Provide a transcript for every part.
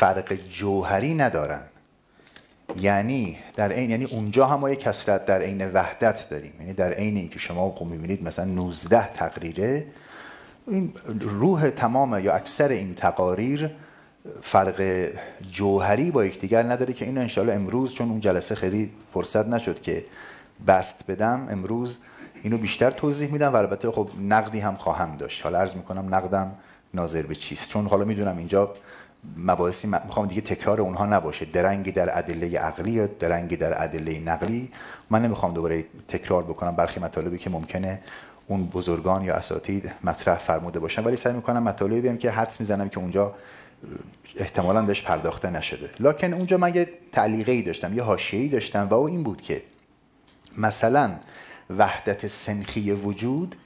فرق جوهری ندارن. یعنی در این یعنی اونجا هم ما یک کسرت در عین وحدت داریم. یعنی در عین اینکه شما می‌بینید مثلا 19 تقریره این روح تمام یا اکثر این تقاریر فرق جوهری با یکدیگر نداره که اینو انشالله امروز چون اون جلسه خیلی فرصت نشد که بست بدم امروز اینو بیشتر توضیح میدم و البته خب نقدی هم خواهم داشت. حالا عرض می‌کنم نقدم ناظر به چیست؟ چون حالا می‌دونم اینجا مباحثی می‌خوام دیگه تکرار اونها نباشه. درنگی در ادله عقلی یا درنگی در ادله نقلی. من نمی‌خوام دوباره تکرار بکنم. برخی مطالبی که ممکنه اون بزرگان یا اساتید مطرح فرموده باشن. ولی سعی می‌کنم مطالبی بیم که حدس می‌زنم که اونجا احتمالا بهش پرداخته نشده. لکن اونجا من یه تعلیقه ای داشتم یه حاشیه‌ای داشتم و او این بود که مثلا وحدت سنخی وجود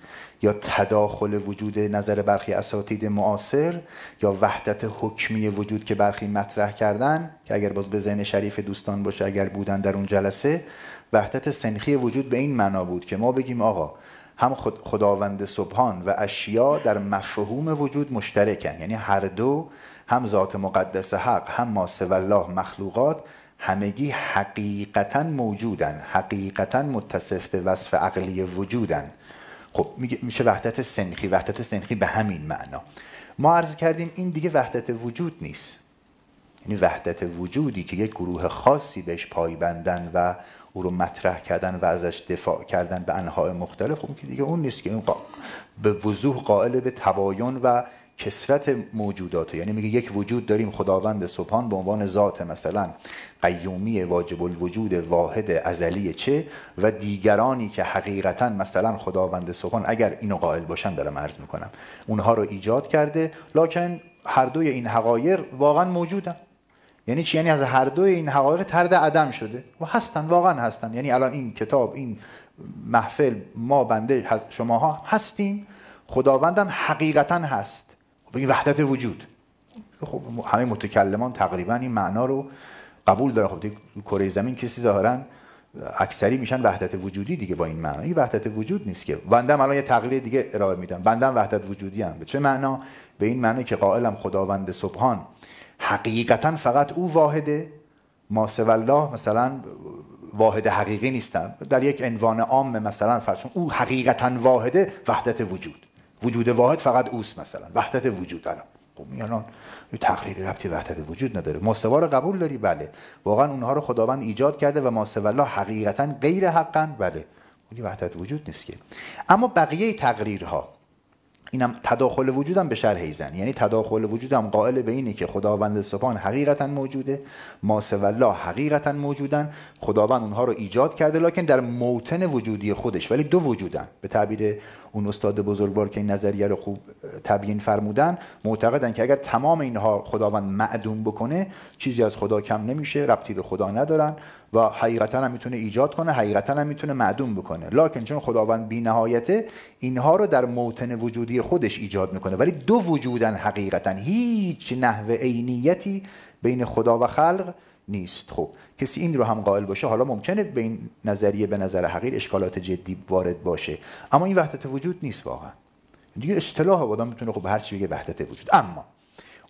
یا تداخل وجود نظر برخی اساتید معاصر یا وحدت حکمی وجود که برخی مطرح کردن که اگر باز به ذهن شریف دوستان باشه اگر بودن در اون جلسه وحدت سنخی وجود به این معنا بود که ما بگیم آقا هم خداوند سبحان و اشیا در مفهوم وجود مشترکن. یعنی هر دو هم ذات مقدس حق هم ما الله مخلوقات همگی حقیقتا موجودن حقیقتا متصف به وصف عقلی وجودن. خب میشه وحدت سنخی. وحدت سنخی به همین معنا. ما عرض کردیم این دیگه وحدت وجود نیست. یعنی وحدت وجودی که یک گروه خاصی بهش پایبندن و او رو مطرح کردن و ازش دفاع کردن به انواع مختلف خب که دیگه اون نیست که اون به وضوح قائل به تباین و کسرت موجودات یعنی میگه یک وجود داریم خداوند سبحان به عنوان ذات مثلا. قیومی واجب الوجود واحد ازلی چه؟ و دیگرانی که حقیقتا مثلا خداوند سبحان اگر اینو قائل باشن دارم عرض می‌کنم. اونها رو ایجاد کرده لکن هر دوی این حقایق واقعا موجودن. یعنی چی؟ یعنی از هر دوی این حقایق ترد عدم شده. و هستن واقعا هستن. یعنی الان این کتاب این محفل ما بنده شماها هستیم. خداوندم حقیقتا هست. این وحدت وجود. خب همه متکلمان تقریبا این معنا رو قبول دارن. خب کره زمین کسی ظاهرا اکثری میشن وحدت وجودی دیگه با این معنا. این وحدت وجود نیست که. بندم الان یه تقریر دیگه ارائه میدم. بندم وحدت وجودی هم. به چه معنا؟ به این معنی که قائلم خداوند سبحان حقیقتا فقط او واحده. ما الله مثلا واحد حقیقی نیستم. در یک عنوان عام مثلا فرشون او حقیقتا واحده وحدت وجود. وجود واحد فقط اوست مثلا. وحدت وجود. الان خب الان یه تقریری ربطی وحدت وجود نداره. ماسوا رو قبول داری؟ بله. واقعا اونها رو خداوند ایجاد کرده و ماسوا الله حقیقتا غیر حقا. بله. اونی وحدت وجود نیست که. اما بقیه تقریرها اینم تداخل وجودم به شرح ایزن. یعنی تداخل وجودم قائل به اینه که خداوند سبحان حقیقتا موجوده ما الله حقیقتا موجودن خداوند اونها رو ایجاد کرده لکن در موتن وجودی خودش ولی دو وجودن. به تعبیر اون استاد بزرگوار که این نظریه رو خوب تبیین فرمودن معتقدن که اگر تمام اینها خداوند معدوم بکنه چیزی از خدا کم نمیشه ربطی به خدا ندارن. و حقیقتا هم می‌تونه ایجاد کنه حقیقتا هم می‌تونه معدوم بکنه. لکن چون خداوند بی نهایته اینها رو در موتن وجودی خودش ایجاد می‌کنه. ولی دو وجودن حقیقتا هیچ نحو عینیتی بین خدا و خلق نیست. خب کسی این رو هم قائل باشه حالا ممکنه به این نظریه به نظر حقیر اشکالات جدی وارد باشه. اما این وحدت وجود نیست واقعا. دیگه اصطلاح آدم می‌تونه خب هر چی بگه وحدت وجود. اما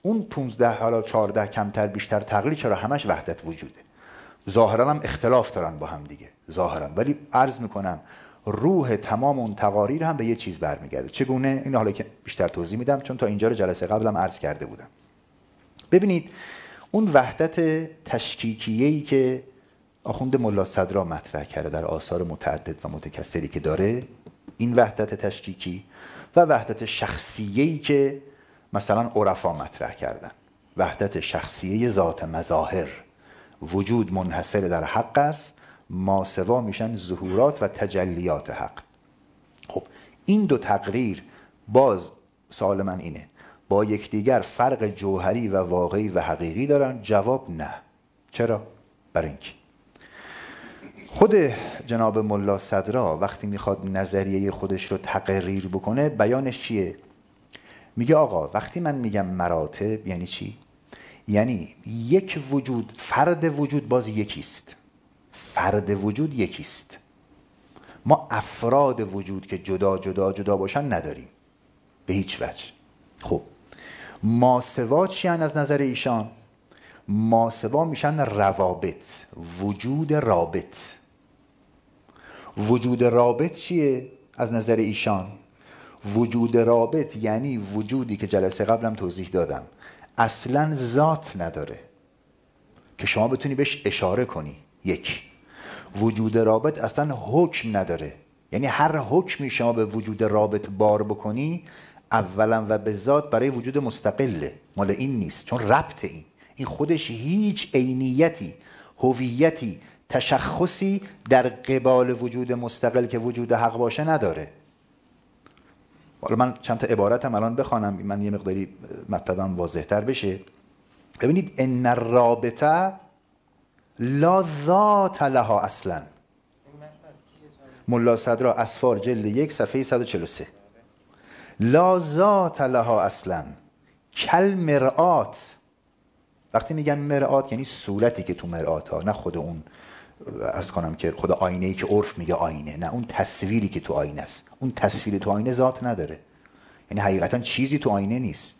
اون 15 حالا 14 کمتر بیشتر تقلیل چرا همش وحدت وجوده؟ ظاهرا هم اختلاف دارن با هم دیگه. ظاهرا. ولی عرض می‌کنم روح تمام اون تقاریر هم به یه چیز برمیگرده. چگونه؟ این حالا که بیشتر توضیح میدم چون تا اینجا رو جلسه قبلم عرض کرده بودم. ببینید اون وحدت تشکیکیه‌ای که آخوند ملا صدرا مطرح کرده در آثار متعدد و متکثری که داره این وحدت تشکیکی و وحدت شخصیه‌ای که مثلا عرفا مطرح کردن. وحدت شخصیه ذات مظاهر. وجود منحصر در حق است ماسوا میشن ظهورات و تجلیات حق. خب این دو تقریر باز سوال من اینه. با یکدیگر فرق جوهری و واقعی و حقیقی دارن؟ جواب نه. چرا؟ برای اینکه. خود جناب ملا صدرا وقتی می‌خواد نظریه خودش رو تقریر بکنه بیانش چیه؟ میگه آقا وقتی من میگم مراتب یعنی چی؟ یعنی یک وجود فرد وجود باز یکیست. فرد وجود یکیست. ما افراد وجود که جدا جدا جدا باشن نداریم. به هیچ وجه. خب. ماسوا چی از نظر ایشان؟ ماسوا میشن روابط وجود رابط. وجود رابط چیه از نظر ایشان؟ وجود رابط یعنی وجودی که جلسه قبلم توضیح دادم. اصلا ذات نداره که شما بتونی بهش اشاره کنی. یک وجود رابط اصلا حکم نداره. یعنی هر حکمی شما به وجود رابط بار بکنی اولا و به ذات برای وجود مستقله مال این نیست چون ربط این. این خودش هیچ عینیتی هویتی تشخصی در قبال وجود مستقل که وجود حق باشه نداره. حالا من چند تا عبارتم الان بخوانم من یه مقداری مطلبم واضحتر بشه. ببینید ان الرابطه لا ذات لها اصلا. ملا صدرا اسفار جلد یک صفحه 143 لا ذات لها اصلا. کل مرآت وقتی میگن مرآت یعنی صورتی که تو مرآت ها نه خود اون. ارز کنم که خدا آینه ای که عرف میگه آینه نه اون تصویری که تو آینه است. اون تصویر تو آینه ذات نداره. یعنی حقیقتا چیزی تو آینه نیست.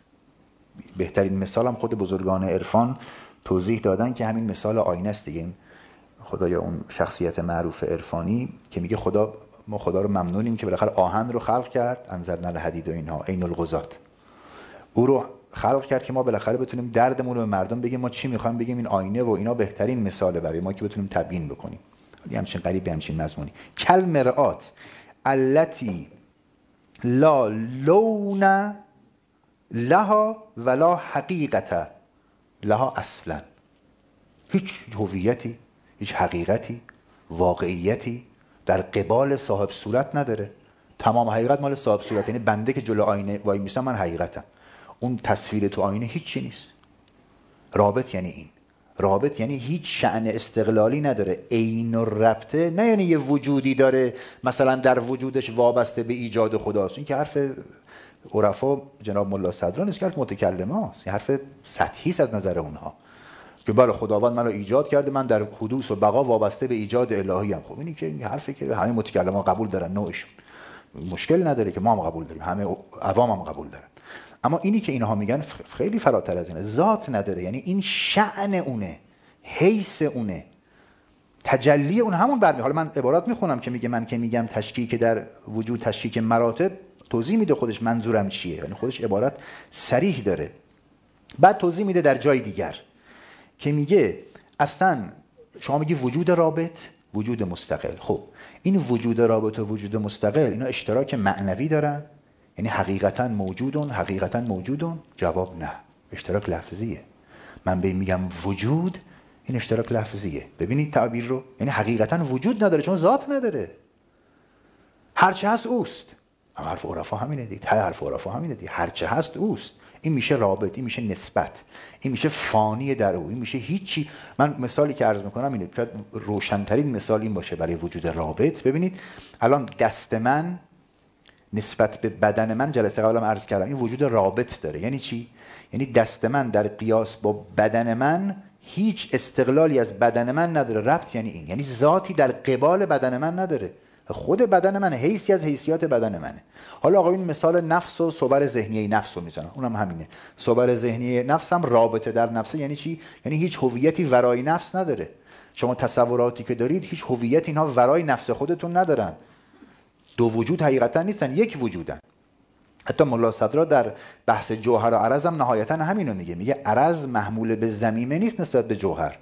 بهترین مثال هم خود بزرگان عرفان توضیح دادن که همین مثال آینه است دیگه. خدایا اون شخصیت معروف عرفانی که میگه خدا ما خدا رو ممنونیم که بالاخره آهن رو خلق کرد. انظر نل حدید و اینها. عین الغزات او رو خلق کرد که ما بالاخره بتونیم دردمون رو به مردم بگیم ما چی می‌خوایم بگیم؟ این آینه و اینا بهترین مثاله برای ما که بتونیم تبیین بکنیم. یه همچین قریب همچین مضمونی. کل مرآت التي لا لون لها ولا حقیقت لها اصلا. هیچ هویتی هیچ حقیقتی واقعیتی در قبال صاحب صورت نداره. تمام حقیقت مال صاحب صورت. یعنی بنده که جلو آینه وای میسم من حقیقتم. اون تصویر تو آینه هیچی نیست. رابط یعنی این. رابط یعنی هیچ شعن استقلالی نداره. عین و ربطه نه یعنی یه وجودی داره مثلا در وجودش وابسته به ایجاد خداست. این که حرف عرفا جناب ملا صدران نیست که حرف متکلم هاست. حرف سطحی از نظر اونها. که بله خداوند منو ایجاد کرده من در حدوث و بقا وابسته به ایجاد الهی هم خب اینی که این حرفی که همه متکلم ها قبول دارن نوعشون. مشکل نداره که ما هم قبول داریم. همه عوام هم قبول دارن. اما اینی که اینها میگن خیلی فراتر از اینه. ذات نداره. یعنی این شعن اونه. حیث اونه. تجلی اون همون برمی. حالا من عبارات می‌خونم که میگه من که میگم تشکیک در وجود تشکیک مراتب توضیح میده خودش منظورم چیه. یعنی خودش عبارت سریح داره. بعد توضیح میده در جای دیگر که میگه اصلا شما میگی وجود رابط وجود مستقل. خب این وجود رابط و وجود مستقل اینا اشتراک معنوی دارن. یعنی حقیقتا موجودون حقیقتا موجودون. جواب نه. اشتراک لفظیه. من به میگم وجود این اشتراک لفظیه. ببینید تعبیر رو. یعنی حقیقتا وجود نداره چون ذات نداره. هرچه هست اوست. هم حرف عرفا همینه دیگه ته حرف عرفا همینه دیگه هرچه هست اوست. این میشه رابط این میشه نسبت. این میشه فانی در او. این میشه هیچی. من مثالی که عرض می‌کنم اینه. شاید روشنترین مثال این باشه برای وجود رابط. ببینید الان دست من نسبت به بدن من جلسه قبلم عرض کردم این وجود رابط داره. یعنی چی؟ یعنی دست من در قیاس با بدن من هیچ استقلالی از بدن من نداره. ربط یعنی این. یعنی ذاتی در قبال بدن من نداره. خود بدن من حیثی از حیثیات بدن منه. حالا آقا این مثال نفس و صبر ذهنی نفس رو می‌زنم. اونم همینه. صبر ذهنی نفس هم رابطه در نفسه یعنی چی؟ یعنی هیچ هویتی ورای نفس نداره. شما تصوراتی که دارید هیچ هویت اینها ورای نفس خودتون ندارن. دو وجود حقیقتا نیستن یک وجودن. حتی ملا صدرا در بحث جوهر و عرض هم نهایتا همینو میگه. میگه عرض محمول به زمیمه نیست نسبت به جوهر.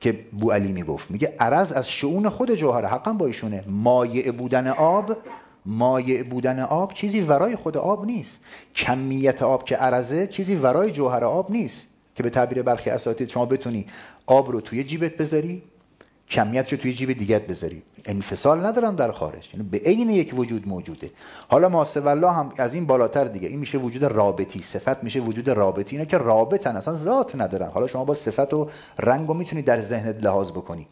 که بو علی می‌گفت. میگه عرض از شعون خود جوهر حقا با ایشونه. مایع بودن آب مایع بودن آب چیزی ورای خود آب نیست. کمیت آب که عرضه چیزی ورای جوهر آب نیست. که به تعبیر برخی اساتید شما بتونی آب رو توی جیبت بذاری کمیت رو توی جیب دیگت بذاری. انفصال ندارم در خارج. یعنی به عین یک وجود موجوده. حالا ما الله هم از این بالاتر دیگه. این میشه وجود رابطی. صفت میشه وجود رابطی. اینه که رابطن اصلا ذات ندارن. حالا شما با صفت و رنگ رو می‌تونی در ذهنت لحاظ بکنی.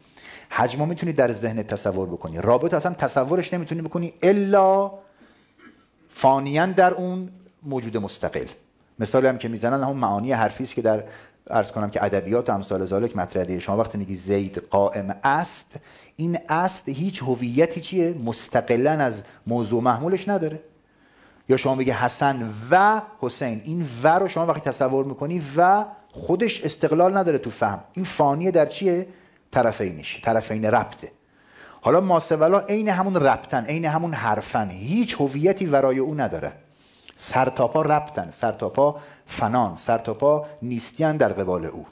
حجم می‌تونی در ذهنت تصور بکنی. رابط اصلا تصورش نمی‌تونی بکنی الا فانیا در اون موجود مستقل. مثالی هم که می‌زنن هم معانی حرفی است که در ارز کنم که ادبیات و امثال ذالک مطرحه. شما وقتی میگی زید قائم است این است هیچ هویتی چیه؟ مستقلا از موضوع محمولش نداره. یا شما میگه حسن و حسین این و رو شما وقتی تصور می‌کنی و خودش استقلال نداره تو فهم. این فانیه در چیه؟ طرفینش طرفین ربطه. حالا ماسولا عین همون ربطن عین همون حرفن. هیچ هویتی ورای او نداره. سرتاپا ربطن. سرتاپا فنان. سرتاپا نیستیان در قبال او.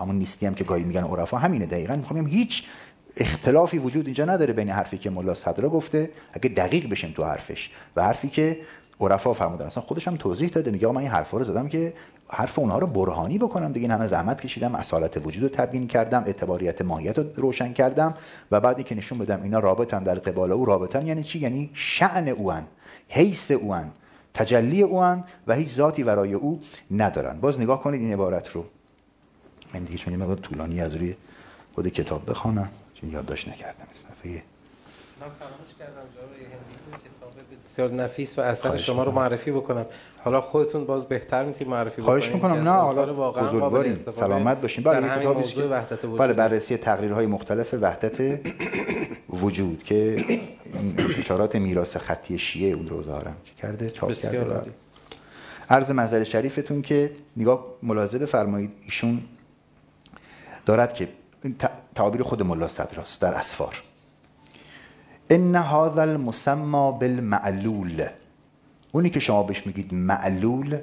همون نیستی هم که گاهی میگن عرفا. همینه دقیقا. می‌خوام هیچ اختلافی وجود اینجا نداره بین حرفی که ملا صدرا گفته. اگه دقیق بشیم تو حرفش. و حرفی که عرفا فرمودن. اصلا خودش هم توضیح داده. میگه من این حرفا رو زدم که حرف اونها رو برهانی بکنم دیگه. همه زحمت کشیدم. اصالت وجود رو تبیین کردم. اعتباریت ماهیت رو روشن کردم. و بعدی که نشون بدم اینا رابطن در قبال او. رابطن یعنی چی؟ یعنی شأن اوان حیث اوان تجلی اوان و هیچ ذاتی ورای او ندارن. باز نگاه کنید این عبارت رو. من دیگه چون یه طولانی از روی خود کتاب بخوانم چون یادداشت نکردم. صفحه من فراموش کردم بسیار نفیس و اثر شما رو معرفی بکنم. حالا خودتون باز بهتر می‌تونید معرفی بکنید. خواهش می‌کنم. نه حالا واقعا سلامت باشین بله همین موضوع وحدت وجود بله بررسی تقریرهای مختلف وحدت وجود که اشارات میراث خطی شیعه اون رو ظاهرم کرده؟ چاپ کرده بله. عرض منظر شریفتون که نگاه ملاحظه بفرمایید ایشون دارد که تعابیر خود ملا صدراست در اسفار. ان هذا المسمى بالمعلول. اونی که شما بهش میگید معلول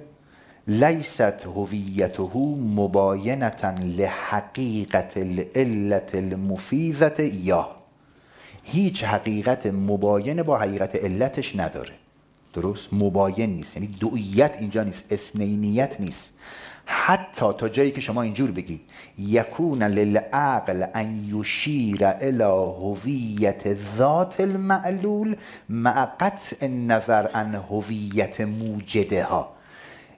لیست هویته مباینتا لحقیقت العلت المفیدت یا هیچ حقیقت مباین با حقیقت علتش نداره. درست؟ مباین نیست. یعنی دویت اینجا نیست. اسنینیت نیست. حتی تا جایی که شما اینجور بگید یکون للعقل ان یشیر الى هویت ذات المعلول مع قطع نظر عن هویت موجده ها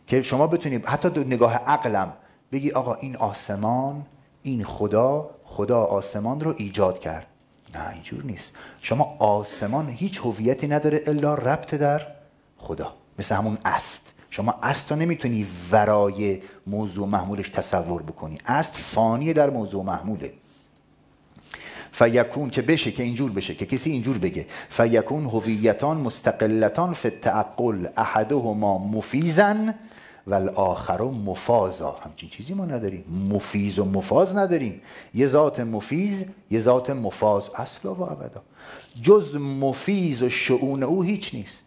که شما بتونید حتی دو نگاه عقلم بگی آقا این آسمان این خدا خدا آسمان رو ایجاد کرد. نه اینجور نیست. شما آسمان هیچ هویتی نداره الا ربط در خدا. مثل همون است. شما است رو نمی‌تونی ورای موضوع محمولش تصور بکنی. است فانی در موضوع محموله. فیکون که بشه که اینجور بشه که کسی اینجور بگه. فیکون هویتان مستقلتان فی التعقل احدهما مفیزن و الاخر مفازا. همچین چیزی ما نداریم. مفیز و مفاز نداریم. یه ذات مفیز یه ذات مفاز. اصلا و ابدا. جز مفیز و شعون او هیچ نیست.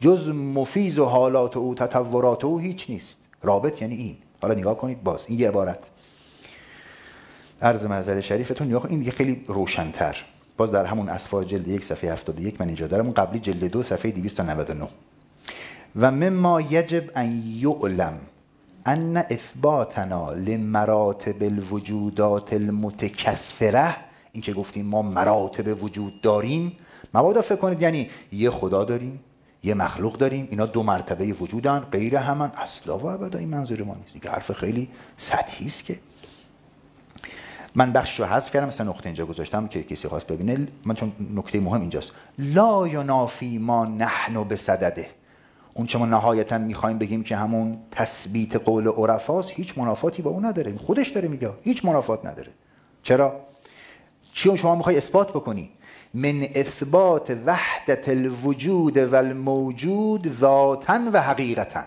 جز مفیز و حالات او تطورات او هیچ نیست. رابط یعنی این. حالا نگاه کنید باز. این یه عبارت. عرض محضر شریفتون نگاه این دیگه خیلی روشنتر. باز در همون اسفار جلد یک صفحه 71 من اینجا دارم. قبلی جلد دو صفحه 299 و مما یجب ان یعلم ان اثباتنا لمراتب الوجودات المتکثره. این که گفتیم ما مراتب وجود داریم. مبادا فکر کنید یعنی یه خدا داریم. یه مخلوق داریم اینا دو مرتبه وجودن غیر همان. اصلا و ابدا این منظور ما نیست. حرف خیلی سطحی است که. من بخش رو حذف کردم مثلا نقطه اینجا گذاشتم که کسی خواست ببینه. من چون نکته مهم اینجاست. لا ینافی ما نحن به صدده اون چه ما نهایتا می‌خوایم بگیم که همون تثبیت قول عرفاست هیچ منافاتی با اون نداره خودش داره میگه هیچ منافات نداره. چرا؟ چی شما می‌خوای اثبات بکنی. من اثبات وحدت الوجود و الموجود ذاتا و حقیقتا.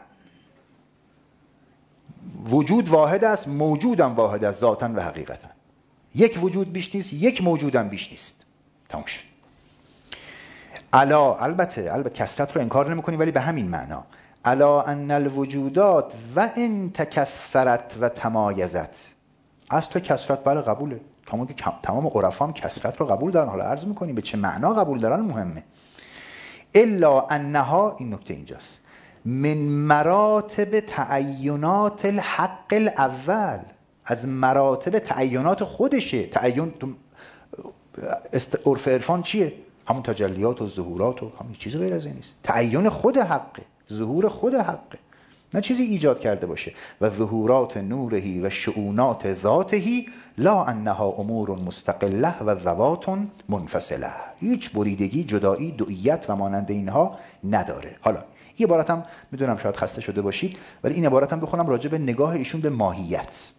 وجود واحد است موجودم واحد است ذاتا و حقیقتا. یک وجود بیش نیست یک موجودم بیش نیست. تمام شد. علا البته البته کسرت رو انکار نمی‌کنیم ولی به همین معنا. علا ان الوجودات و ان تکثرت و تمایزت. اصل کسرت بله قبوله. تمام که تمام عرفا هم کسرت رو قبول دارن. حالا عرض می‌کنیم به چه معنا قبول دارن مهمه. الا انها این نکته اینجاست. من مراتب تعینات الحق الاول. از مراتب تعینات خودشه. تعین عرف عرفان چیه؟ همون تجلیات و ظهورات و همین چیز غیر از این نیست. تعین خود حقه. ظهور خود حقه. نه چیزی ایجاد کرده باشه. و ظهورات نورهی و شعونات ذاتهی لا انها امور مستقله و ذوات منفصله. هیچ بریدگی جدایی دویت و مانند اینها نداره. حالا این عبارت هم می‌دونم شاید خسته شده باشید ولی این عبارت هم بخونم راجع به نگاه ایشون به ماهیت.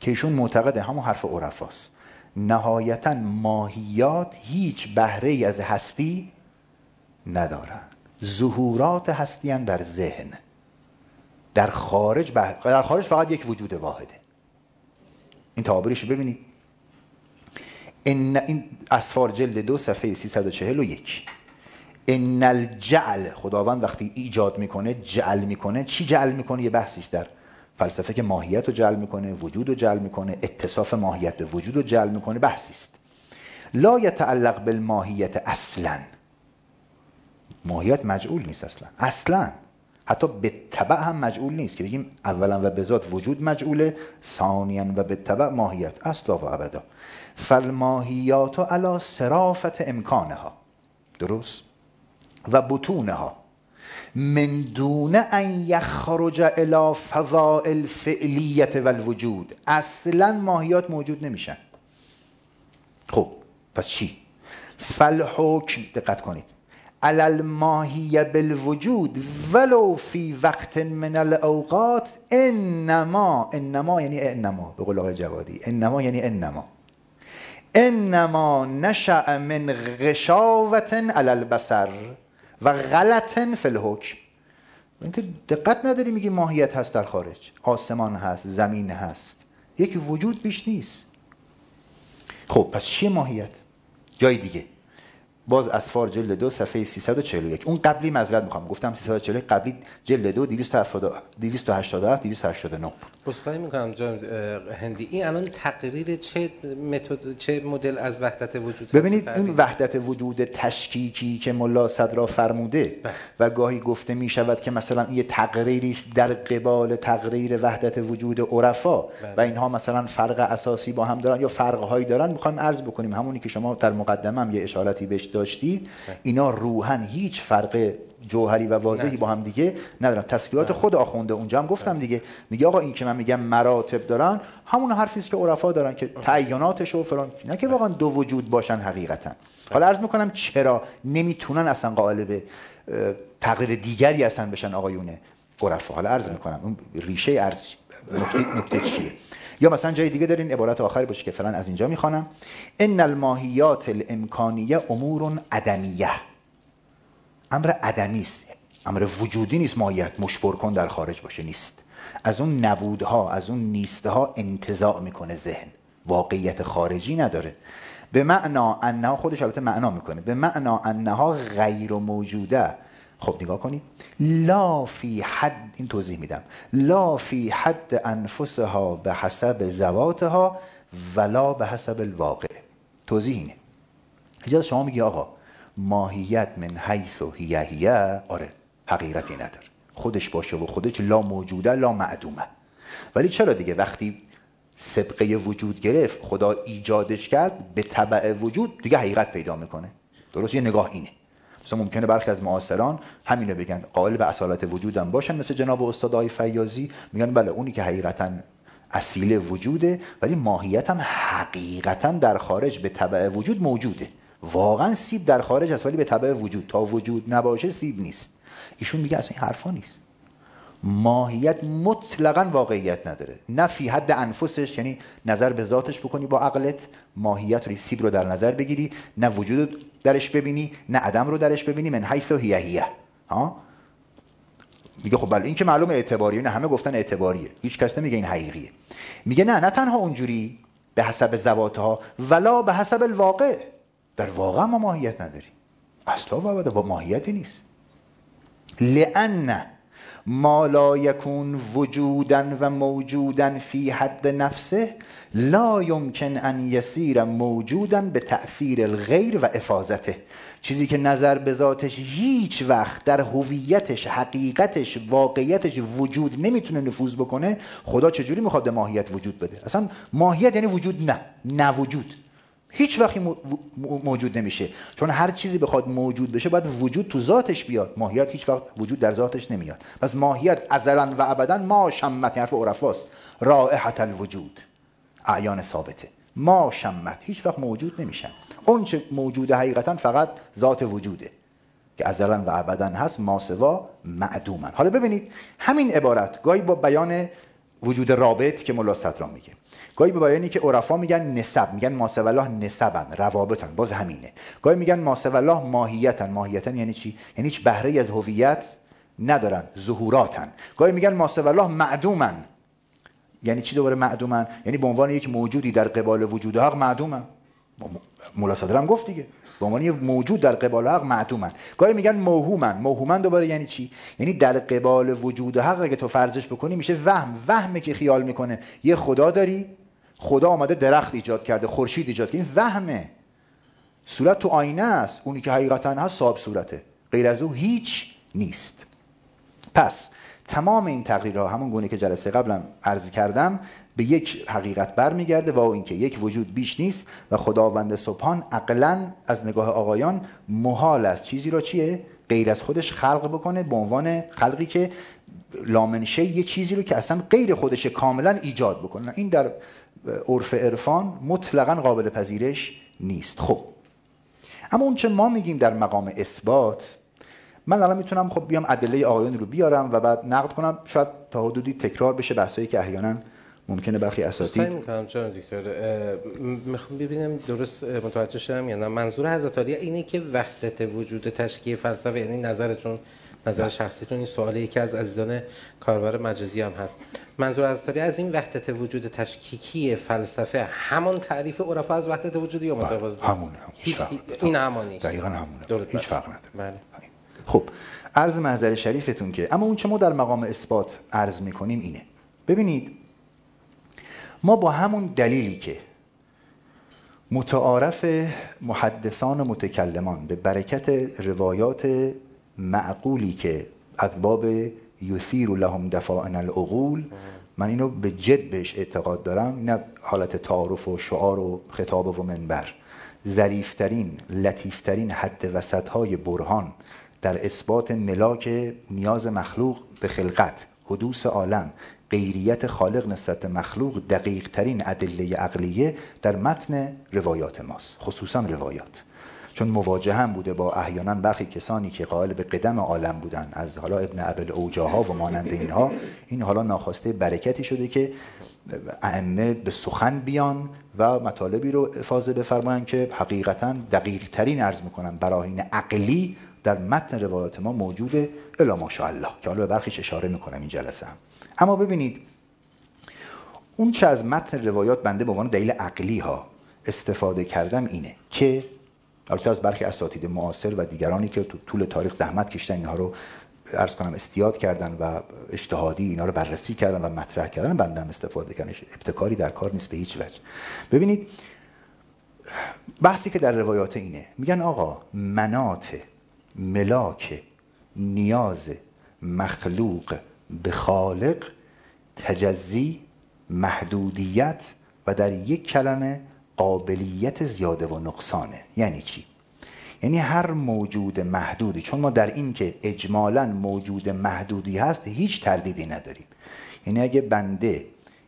که ایشون معتقده همون حرف عرفاست. نهایتا ماهیات هیچ بهره از هستی ندارن. ظهورات هستی در ذهن. در خارج در خارج فقط یک وجود واحده. این تعابیرش ببینید این, این اسفار جلد دو صفحه 341 ان الجعل خداوند وقتی ایجاد می‌کنه جعل می‌کنه. چی جعل می‌کنه؟ یه بحثی در فلسفه که ماهیت رو جعل می‌کنه وجود رو جعل می‌کنه اتصاف ماهیت به وجود رو جعل می‌کنه بحثی است لا یتعلق بالماهیت اصلا. ماهیت مجعول نیست اصلا. اصلا. حتی به طبع هم مجعول نیست که بگیم اولا و به ذات وجود مجعوله ثانیا و به طبع ماهیت اصلا و ابدا. فالماهیات علا صرافت امکانها درست؟ و بطونها. من دون ان یخرج الى فضائل فعلیت و الوجود. اصلا ماهیات موجود نمیشن. خب پس چی؟ فالحکم دقت کنید. علل ماهی بالوجود ولو فی وقت من الاوقات انما انما یعنی انما به قول آقای جوادی. انما یعنی انما. انما نشأ من غشاوت علی البصر و غلط فی الحکم. اینکه دقت نداری میگی ماهیت هست در خارج. آسمان هست زمین هست. یک وجود بیش نیست. خب پس چیه ماهیت؟ جای دیگه. باز اسفار جلد دو صفحه 341 اون قبلی مزرد می‌خوام. گفتم 341 قبلی جلد دو 287 289 بسخواهی می‌کنم جان هندی. این الان تقریر چه متد چه مدل از وحدت وجود ببینید این وحدت وجود تشکیکی که ملا صدرا فرموده بله. و گاهی گفته می شود که مثلا یه تقریری است در قبال تقریر وحدت وجود عرفا بله. و اینها مثلا فرق اساسی با هم دارن یا فرق هایی دارن می‌خوایم عرض بکنیم. همونی که شما در مقدمه هم یه اشارتی بهش داشتید بله. اینا روحن هیچ فرق جوهری و واضحی با هم دیگه ندارن. تسلیات خود آخونده اونجا هم گفتم دیگه. میگه آقا این که من میگم مراتب دارن همون حرفی است که عرفا دارن که تعیناتش و فلان. نه که واقعا دو وجود باشن حقیقتا. حالا عرض می‌کنم چرا نمی‌تونن اصلا قالب تغییر دیگری اصلا بشن آقایونه عرفا؟ حالا عرض می‌کنم اون ریشه عرض نکته چیه؟ یا مثلا جای دیگه دارین عبارت آخری باشه که فلان از اینجا می‌خوانم. ان الماهیات الامکانیه امور عدمیه. امر عدمی است. امر وجودی نیست ماهیت. مشبر کن در خارج باشه. نیست. از اون نبودها از اون نیستها انتزاع می‌کنه ذهن. واقعیت خارجی نداره. به معنا انها خودش البته معنا می‌کنه. به معنا انها غیر موجوده. خب نگاه کنید لا فی حد این توضیح میدم. لا فی حد انفسها به حسب زواتها ولا به حسب الواقع. توضیح اینه. اجازه شما میگی آقا ماهیت من حیث و هیه آره حقیقتی نداره. خودش باشه و خودش لا موجوده لا معدومه. ولی چرا دیگه؟ وقتی سبقه وجود گرفت خدا ایجادش کرد به طبع وجود دیگه حقیقت پیدا می‌کنه. درست؟ یه نگاه اینه. مثلا ممکنه برخی از معاصران همینو بگن. قائل به اصالت وجودم باشن مثل جناب استادای فیازی میگن بله اونی که حقیقتا اصیل وجوده ولی ماهیت هم حقیقتا در خارج به طبع وجود موجوده. واقعا سیب در خارج هست ولی به طبع وجود. تا وجود نباشه سیب نیست. ایشون میگه اصلا این حرفا نیست. ماهیت مطلقا واقعیت نداره. نه فی حد انفسش یعنی نظر به ذاتش بکنی با عقلت. ماهیت رو سیب رو در نظر بگیری. نه وجود درش ببینی نه عدم رو درش ببینی من حیث هیه هیه. ها؟ میگه خب بله این که معلوم اعتباریه نه همه گفتن اعتباریه. هیچ کس نمیگه این حقیقیه. میگه نه نه تنها اونجوری به حسب زواتها ولا به حسب الواقع. در واقع ما ماهیت نداریم. اصلا و با ماهیتی نیست. لأن ما لا یکون وجودا و موجودا فی حد نفسه لا یمکن ان یسیر موجودا به تأثیر الغیر و افاظته. چیزی که نظر به ذاتش هیچ وقت در هویتش حقیقتش واقعیتش وجود نمی‌تونه نفوذ بکنه خدا چجوری می‌خواد ماهیت وجود بده؟ اصلا ماهیت یعنی وجود نه نه وجود. هیچ وقتی موجود نمیشه. چون هر چیزی بخواد موجود بشه باید وجود تو ذاتش بیاد. ماهیت هیچ وقت وجود در ذاتش نمیاد. پس ماهیت ازلا و ابدا ما شمت حرف عرفاست. رائحت الوجود اعیان ثابته. ما شمت هیچ وقت موجود نمیشن. اون چه موجوده حقیقتا فقط ذات وجوده. که ازلا و ابدا هست ما سوا معدومن. حالا ببینید همین عبارت گاهی با بیان وجود رابط که ملا صدرا میگه. گاهی به بیانی که عرفا میگن نسب میگن ماسوالله نسبن روابطن باز همینه. گاهی میگن ماسوالله ماهیتن. ماهیتن یعنی چی؟ یعنی هیچ بهره از هویت ندارن ظهوراتن. گاهی میگن ماسو الله معدومن. یعنی چی دوباره معدومن؟ یعنی به عنوان یک موجودی در قبال وجود حق معدومن. مولا صادر هم گفت دیگه. به عنوان یک موجود در قبال حق معدومن. گاهی میگن موهومن. موهومن دوباره یعنی چی؟ یعنی در قبال وجود حق اگه تو فرضش بکنی میشه وهم. وهمه که خیال می‌کنه. یه خدا داری خدا آمده درخت ایجاد کرده خورشید ایجاد کرده. این وهمه. صورت تو آینه است. اونی که حقیقتا هست صاحب صورته. غیر از او هیچ نیست. پس تمام این تقریرها همون گونه که جلسه قبلم عرض کردم به یک حقیقت برمیگرده و اینکه یک وجود بیش نیست و خداوند سبحان عقلا از نگاه آقایان محال است. چیزی را چیه؟ غیر از خودش خلق بکنه به عنوان خلقی که لامنشه یه چیزی رو که اصلا غیر خودش کاملا ایجاد بکنه. این در عرف عرفان مطلقا قابل پذیرش نیست. خب. اما اون چه ما میگیم در مقام اثبات من الان می‌تونم خب بیام ادله آقایان رو بیارم و بعد نقد کنم. شاید تا حدودی تکرار بشه بحثایی که احیانا ممکنه برخی اساتید می‌کنم چون دکتر می‌خوام ببینم درست متوجه شدم یا نه. منظور حضرت علی اینه که وحدت وجود تشکیه فلسفه یعنی نظرتون نظر شخصیتون این سوالی که از عزیزان کاربر مجازی هم هست. منظور از از این وحدت وجود تشکیکی فلسفه همون تعریف عرفا از وحدت وجود یا متفاوت همونه این همونی دقیقاً همونه. هیچ فرق نداره. بله. خب عرض محضر شریفتون که اما اون چه ما در مقام اثبات عرض می‌کنیم اینه. ببینید ما با همون دلیلی که متعارف محدثان و متکلمان به برکت روایات معقولی که از باب یثیر لهم دفاعن العقول من اینو به جد بهش اعتقاد دارم نه حالت تعارف و شعار و خطاب و منبر. ظریفترین لطیفترین حد وسط های برهان در اثبات ملاک نیاز مخلوق به خلقت حدوث عالم غیریت خالق نسبت مخلوق دقیق ترین ادله عقلیه در متن روایات ماست خصوصا روایات. چون مواجه هم بوده با احیانا برخی کسانی که قائل به قدم عالم بودن از حالا ابن ابل اوجاها و مانند اینها این حالا ناخواسته برکتی شده که ائمه به سخن بیان و مطالبی رو افاظه بفرمایند که حقیقتا دقیق ترین عرض می‌کنن براهین عقلی در متن روایات ما موجوده الا ماشاءالله که حالا به برخیش اشاره می‌کنم این جلسه هم. اما ببینید اون چه از متن روایات بنده به عنوان دلیل عقلی ها استفاده کردم اینه که البته از برخی اساتید معاصر و دیگرانی که تو طول تاریخ زحمت کشتن اینها رو ارز کنم استیاد کردن و اجتهادی اینا رو بررسی کردن و مطرح کردن بنده هم استفاده کردن. ابتکاری در کار نیست به هیچ وجه. ببینید بحثی که در روایات اینه. میگن آقا منات ملاک نیاز مخلوق به خالق تجزی محدودیت و در یک کلمه قابلیت زیاده و نقصانه. یعنی چی؟ یعنی هر موجود محدودی چون ما در این که اجمالا موجود محدودی هست هیچ تردیدی نداریم. یعنی اگه بنده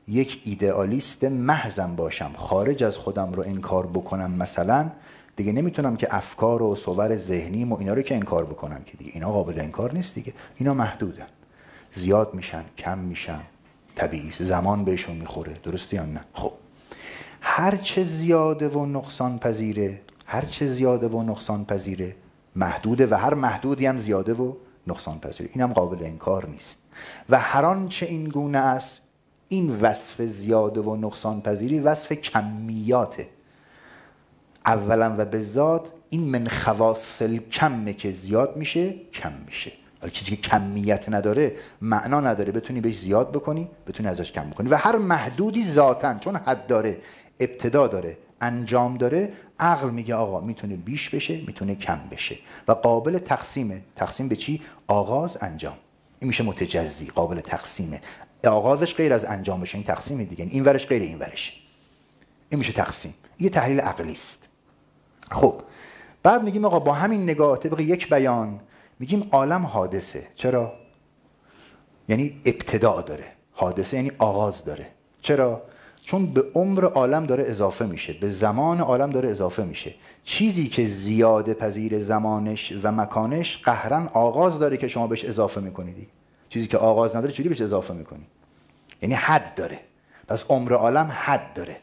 یک ایدئالیست محزم باشم خارج از خودم رو انکار بکنم مثلا دیگه نمی‌تونم که افکار و صور ذهنیم و اینا رو که انکار بکنم که دیگه. اینا قابل انکار نیست دیگه. اینا محدودن. زیاد میشن کم میشن. طبیعی زمان بهشون می‌خوره. درستی یا نه؟ خب. هر چه زیاده و نقصان پذیره هر چه زیاده و نقصان پذیره محدوده و هر محدودی هم زیاده و نقصان پذیره. این قابل انکار نیست. و هر آنچه این گونه است این وصف زیاده و نقصان پذیری وصف کمیاته. اولا و به ذات این من خواصل کمه که زیاد میشه کم میشه. ولی چیزی که کمیت نداره معنا نداره. بتونی بهش زیاد بکنی بتونی ازش کم بکنی. و هر محدودی ذاتا چون حد داره ابتدا داره انجام داره عقل میگه آقا می‌تونه بیش بشه می‌تونه کم بشه. و قابل تقسیمه. تقسیم به چی؟ آغاز انجام. این میشه متجزی قابل تقسیمه. آغازش غیر از انجامش این تقسیم دیگه. این ورش غیر این ورش. این میشه تقسیم. یه تحلیل عقلی است. خب. بعد میگیم آقا با همین نگاه طبق یک بیان میگیم عالم حادثه. چرا؟ یعنی ابتدا داره. حادثه یعنی آغاز داره. چرا؟ چون به عمر عالم داره اضافه میشه. به زمان عالم داره اضافه میشه. چیزی که زیاده پذیر زمانش و مکانش قهرن آغاز داره که شما بهش اضافه می‌کنید چیزی که آغاز نداره چجوری بهش اضافه می‌کنی؟ یعنی حد داره. پس عمر عالم حد داره.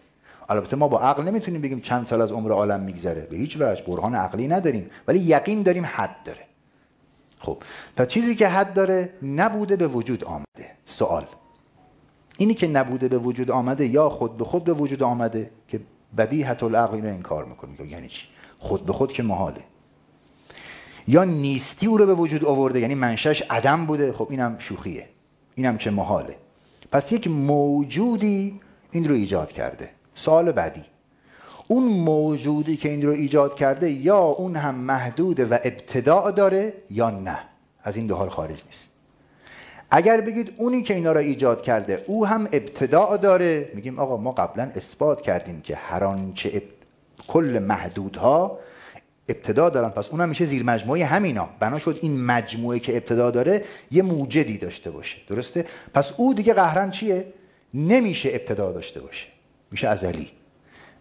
البته ما با عقل نمی‌تونیم بگیم چند سال از عمر عالم میگذره. به هیچ وجه. برهان عقلی نداریم. ولی یقین داریم حد داره. خب تا چیزی که حد داره نبوده به وجود آمده. سوال اینی که نبوده به وجود آمده یا خود به خود به وجود آمده که بدیهت العقل اینو انکار می‌کنه؟ یعنی چی؟ خود به خود که محاله. یا نیستی او رو به وجود آورده یعنی منشش عدم بوده خب اینم شوخیه. اینم که محاله. پس یک موجودی این رو ایجاد کرده. سوال بعدی. اون موجودی که این رو ایجاد کرده یا اون هم محدوده و ابتداع داره یا نه. از این دو حال خارج نیست. اگر بگید اونی که اینا را ایجاد کرده او هم ابتداع داره میگیم آقا ما قبلا اثبات کردیم که هر آنچه اب... کل محدودها ابتدا دارن. پس اونم میشه زیر مجموعه همینا. بنا شد این مجموعه که ابتدا داره یه موجدی داشته باشه. درسته؟ پس او دیگه قهرن چیه؟ نمیشه ابتدا داشته باشه. میشه ازلی.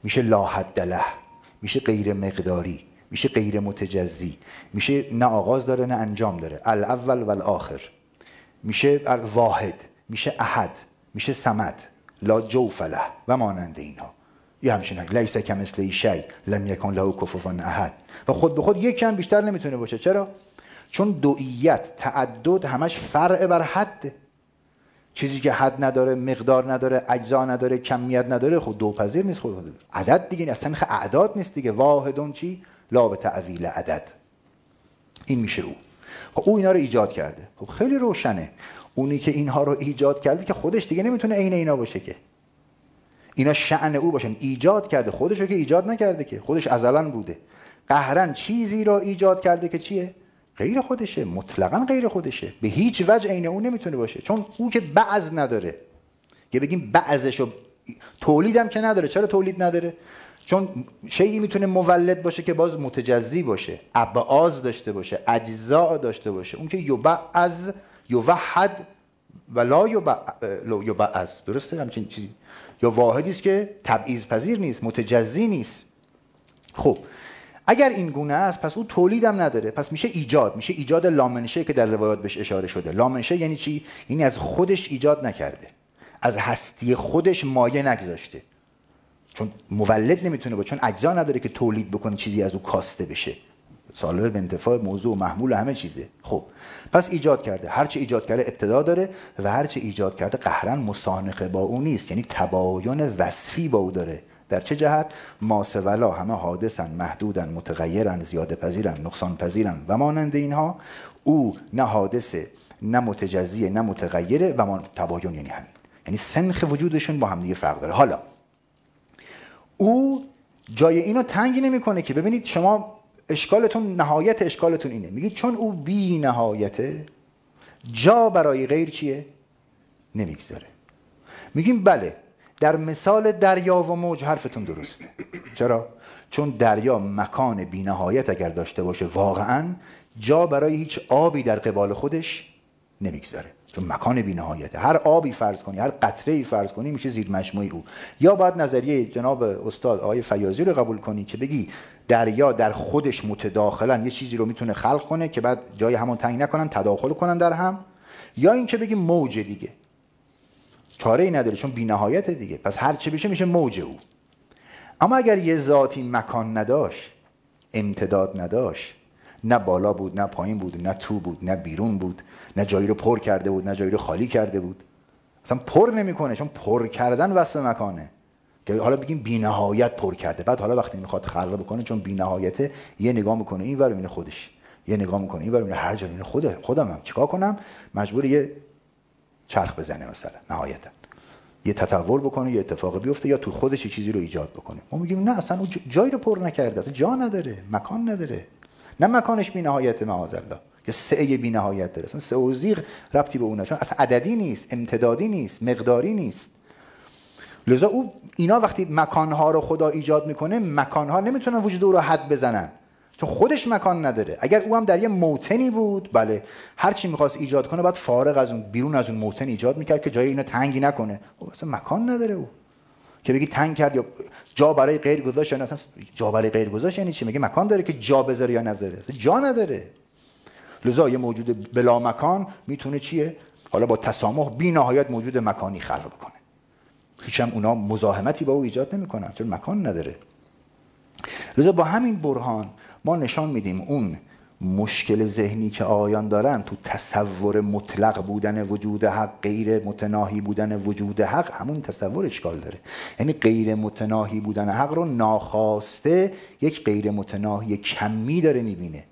میشه لا حد میشه غیر مقداری میشه غیر متجزی میشه نه آغاز داره نه انجام داره. الاول و الاخر میشه واحد میشه احد میشه سمد لا جوف له و مانند اینها. یه همچین لیس کمثل شی لم یکن له کفوا احد. و خود به خود یک کم بیشتر نمی‌تونه باشه. چرا؟ چون دوئیت تعدد همش فرع بر حد. چیزی که حد نداره مقدار نداره اجزا نداره کمیت نداره خود دو پذیر نیست خود عدد دیگه اصلا اعداد نیست دیگه. واحدون چی؟ لا به تعویل عدد. این میشه او. خب او اینا رو ایجاد کرده. خب خیلی روشنه. اونی که اینها رو ایجاد کرده که خودش دیگه نمی‌تونه عین اینا باشه که. اینا شعن او باشن. ایجاد کرده. خودش رو که ایجاد نکرده که. خودش ازلا بوده. قهرن چیزی را ایجاد کرده که چیه؟ غیر خودشه مطلقا غیر خودشه. به هیچ وجه عین اون نمی‌تونه باشه. چون او که بعض نداره. که بگیم بعضشو تولیدم که نداره. چرا تولید نداره؟ چون شیعی می‌تونه مولد باشه که باز متجزی باشه. ابعاز داشته باشه. اجزا داشته باشه. اون که یبعز یوحد و لا یبعز. درسته؟ همچین چیزی. یا واحدی است که تبعیض پذیر نیست متجزی نیست. خب اگر این گونه است پس او تولیدم نداره. پس میشه ایجاد. میشه ایجاد لامنشه که در روایات بهش اشاره شده. لامنشه یعنی چی؟ یعنی از خودش ایجاد نکرده. از هستی خودش مایه نگذاشته. چون مولد نمی‌تونه باشه چون اجزا نداره که تولید بکنه چیزی از او کاسته بشه. سالب به انتفاع موضوع و محمول همه چیزه. خب پس ایجاد کرده. هرچه ایجاد کرده ابتدا داره و هرچه ایجاد کرده قهرن مسانقه با او نیست. یعنی تباین وصفی با او داره. در چه جهت؟ ماسولا همه حادثن محدودن متغیرن زیاده پذیرن نقصان پذیرن و مانند اینها او نه حادثه نه متجزیه نه متغیره و ما تباین یعنی همین. یعنی سنخ وجودشون با هم دیگه فرق داره. حالا او جای اینو تنگی نمی‌کنه که ببینید شما اشکالتون نهایت اشکالتون اینه. میگید چون او بی نهایته جا برای غیر چیه؟ نمی‌گذاره. میگیم بله در مثال دریا و موج حرفتون درسته چرا؟ چون دریا مکان بینهایت اگر داشته باشه واقعا جا برای هیچ آبی در قبال خودش نمی‌گذاره. چون مکان بینهایته هر آبی فرض کنی هر قطره ای فرض کنی میشه زیر مجموعی او. یا باید نظریه جناب استاد آقای فیاضی رو قبول کنی که بگی دریا در خودش متداخلا یه چیزی رو می‌تونه خلق کنه که بعد جای همون تنگ نکنن تداخل کنن در هم. یا اینکه بگی موج دیگه. چاره ای نداره چون بینهایت دیگه. پس هر چه بشه میشه موج او. اما اگر یه ذاتی مکان نداشت امتداد نداشت نه بالا بود نه پایین بود نه تو بود نه بیرون بود نه جایی رو پر کرده بود نه جایی رو خالی کرده بود اصلا پر نمی‌کنه چون پر کردن وصف مکانه. که حالا بگیم بینهایت پر کرده. بعد حالا وقتی می‌خواد خلق بکنه چون بینهایته یه نگاه می‌کنه این ور خودش. یه نگاه می‌کنه این ور هر جا خود خودم هم چیکار کنم؟ مجبور یه چرخ بزنه مثلا نهایتا. یه تطور بکنه یه اتفاق بیفته یا تو خودش یه چیزی رو ایجاد بکنه. ما میگیم نه اصلا اون جایی رو پر نکرده اصلا جا نداره مکان نداره. نه مکانش بی نهایت معاذ الله یا سعه بی نهایت داره. اصلا سعه و زیغ ربطی به اون چون اصلا عددی نیست امتدادی نیست مقداری نیست. لذا او اینا وقتی مکانها رو خدا ایجاد می‌کنه مکانها نمی‌تونن وجود او رو حد بزنن. چون خودش مکان نداره. اگر او هم در یه موتنی بود بله هر چی می‌خواست ایجاد کنه باید فارغ از اون بیرون از اون موتن ایجاد می‌کرد که جای اینو تنگی نکنه. او اصلا مکان نداره او. که بگی تنگ کرد یا جا برای غیر گذاشت یا اصلا جا برای غیر گذاشت یعنی چی؟ میگه مکان داره که جا بذاره یا نذاره. اصلا جا نداره. لذا یه موجود بلا مکان می‌تونه چیه؟ حالا با تسامح بی نهایت موجود مکانی خلق بکنه. هیچ هم اونا مزاحمتی با او ایجاد نمی‌کنن چون مکان نداره. لذا با همین برهان ما نشان میدیم اون مشکل ذهنی که آیان دارن تو تصور مطلق بودن وجود حق غیر متناهی بودن وجود حق همون تصور اشکال داره. یعنی غیر متناهی بودن حق رو ناخواسته یک غیر متناهی کمی داره می‌بینه.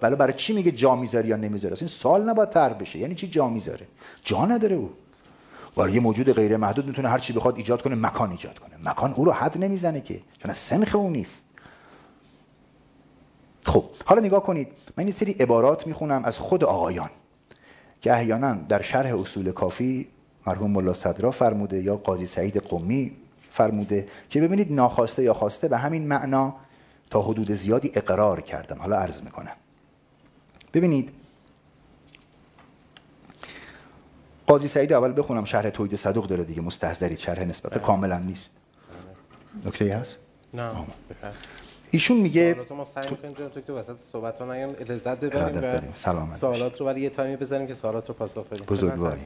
بله برای چی میگه جا می‌ذاره یا نمی‌ذاره؟ این سال نباید تر بشه. یعنی چی جا می‌ذاره؟ جا نداره او. ولی یه موجود غیر محدود می‌تونه هر چی بخواد ایجاد کنه مکان ایجاد کنه. مکان او رو حد نمی‌زنه که. چون سنخ اون نیست. خب حالا نگاه کنید من این سری عبارات می‌خونم از خود آقایان که احیانا در شرح اصول کافی مرحوم ملا صدرا فرموده یا قاضی سعید قمی فرموده که ببینید ناخواسته یا خواسته به همین معنا تا حدود زیادی اقرار کردم. حالا عرض می‌کنم. ببینید قاضی سعید اول بخونم شرح توید صدوق داره دیگه مستحضرید شرح نسبت بله. کاملا نیست. نکته هست؟ نه ایشون میگه ما سعی می‌کنیم تو که وسط صحبت نگیم لذت ببریم و سلامت سوالات رو برای یه تایمی بذاریم که سوالات رو پاسخ بدیم. بزرگواری.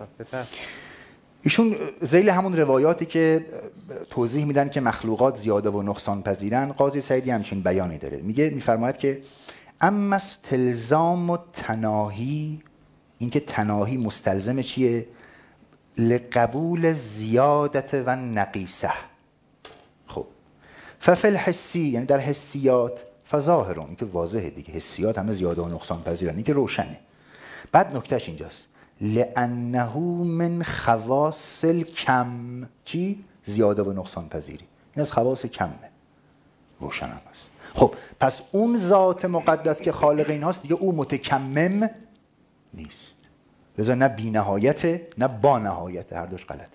ایشون زیل همون روایاتی که توضیح میدن که مخلوقات زیاده و نقصان پذیرن. قاضی سعیدی همچین بیانی داره. میگه میفرماید که اما استلزام و تناهی اینکه تناهی مستلزم چیه؟ لقبول زیادت و نقیسه خب ففل حسی یعنی در حسیات فظاهرون که واضحه دیگه. حسیات همه زیاده و نقصان پذیرن که روشنه. بعد نکتهش اینجاست. لانه من خواص کم چی؟ زیاده و نقصان پذیری این از خواص کمه. روشن هم هست. خب پس اون ذات مقدس که خالق این هاست دیگه او متکمم نیست. لذا نه بی نهایت نه با نهایت هر دوش غلط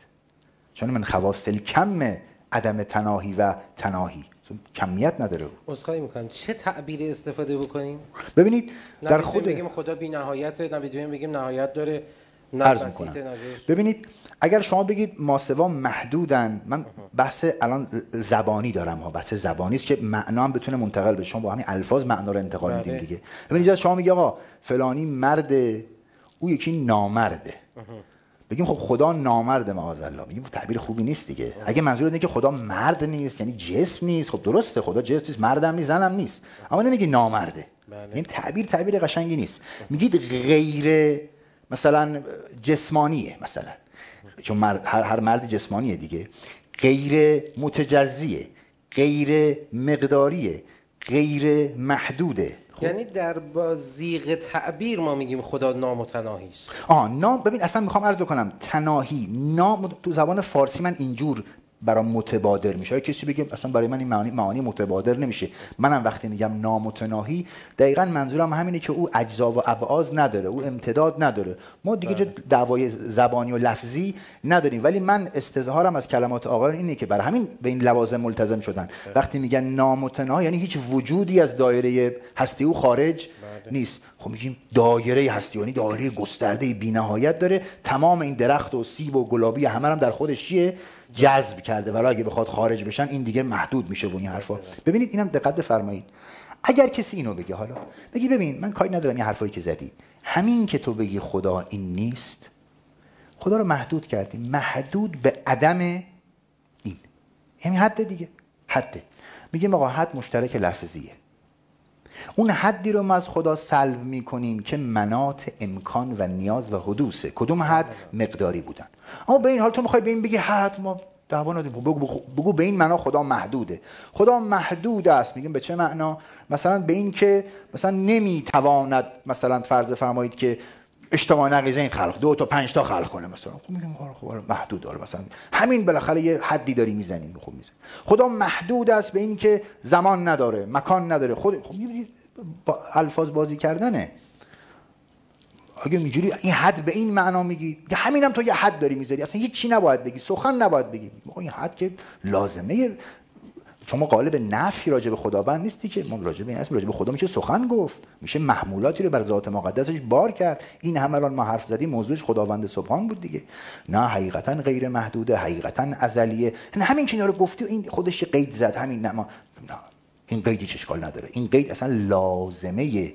چون من خواص کم عدم تناهی و تناهی. کمیت نداره اسخای می‌کنم. چه تعبیری استفاده بکنیم؟ ببینید در خود بگیم خدا بی نهایت نه بگیم نهایت داره. عرض می‌کنم. ببینید اگر شما بگید ماسوا محدودن من بحث الان زبانی دارم ها بحث زبانی است که معنا هم بتونه منتقل بشه. شما با همین الفاظ معنا رو انتقال میدیم بله. دیگه. ببینید شما میگی آقا فلانی مرده او یکی نامرده. بگیم خب خدا نامرد معاذ الله. میگیم تعبیر خوبی نیست دیگه. اگه منظور اینه که خدا مرد نیست یعنی جسم نیست. خب درسته خدا جسم نیست مردم نیست زنم نیست. اما نمیگی نامرده. بله. این تعبیر تعبیر قشنگی نیست. میگید غیر مثلا جسمانیه مثلا. چون مرد هر, هر مرد جسمانیه دیگه. غیر متجزیه غیر مقداریه غیر محدوده. خب. یعنی در بازیق تعبیر ما میگیم خدا نامتناهیست آه نام ببین اصلا می‌خوام عرض کنم تناهی نام تو زبان فارسی من اینجور برام متبادر میشه. کسی بگه اصلا برای من این معانی, معانی متبادر نمیشه؟ منم وقتی میگم نامتناهی دقیقا منظورم همینه که او اجزا و ابعاض نداره او امتداد نداره. ما دیگه بله. دعوای زبانی و لفظی نداریم. ولی من استظهارم از کلمات آقایان اینه که برای همین به این لوازم ملتزم شدن. بله. وقتی میگن نامتناهی یعنی هیچ وجودی از دایره هستی او خارج بله. نیست. خب میگیم دایره هستی یعنی دایره گسترده بی‌نهایت داره. تمام این درخت و سیب و گلابی همه هم در خودش چیه؟ جذب کرده ولی اگه بخواد خارج بشن این دیگه محدود میشه و این حرفا. ببینید اینم دقت بفرمایید. اگر کسی اینو بگه حالا بگی ببین من کاری ندارم این حرفایی که زدی. همین که تو بگی خدا این نیست خدا رو محدود کردی. محدود به عدم این. یعنی حد دیگه. حده میگیم آقا حد مشترک لفظیه. اون حدی رو ما از خدا سلب می‌کنیم که منات امکان و نیاز و حدوثه. کدوم حد؟ مقداری بودن. اما به این حال تو می‌خوای به این بگی حد ما دعوا بگو, بگو به این معنا خدا محدوده. خدا محدود است. میگیم به چه معنا؟ مثلا به این که مثلا نمی‌تواند مثلا فرض فرمایید که اجتماع نقیزه این خلق. دو تا پنج تا خلق کنه مثلا. خب میگیم خب آره، محدود داره. مثلا همین بالاخره یه حدی داری می‌زنیم خوب می‌زنیم. خدا محدود است به این که زمان نداره مکان نداره. خود خب با الفاظ بازی کردنه. اگه اینجوری این حد به این معنا میگی همینم تو یه حد داری می‌ذاری. اصلا هیچ چی نباید بگی. سخن نباید بگی. این حد که لازمه شما قالب نفی راجع به خداوند نیستی که ما راجع به این راجع به خدا میشه سخن گفت میشه محمولاتی رو بر ذات مقدسش بار کرد. این همه الان ما حرف زدیم موضوعش خداوند سبحان بود دیگه. نه حقیقتا غیر محدوده حقیقتا ازلیه. نه همین که رو گفتی این خودش قید زد همین نه ما نه. این قیدی اشکال نداره. این قید اصلا لازمه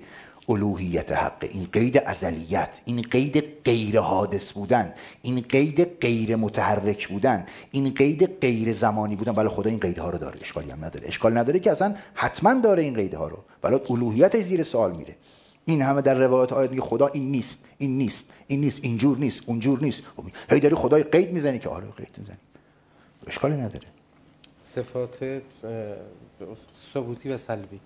الوهیت حق این قید ازلیت این قید غیر حادث بودن این قید غیر متحرک بودن این قید غیر زمانی بودن. ولی خدا این قیدها رو داره اشکالی هم نداره. اشکال نداره که اصلا حتما داره این قیدها رو. ولی الوهیتش زیر سوال میره. این همه در روایات آیات میگه خدا این نیست این نیست این نیست اینجور نیست اونجور نیست. خب، هی داری خدای قید می‌زنی که آره قید می‌زنی. اشکالی نداره. صفات ثبوتی و سلبی.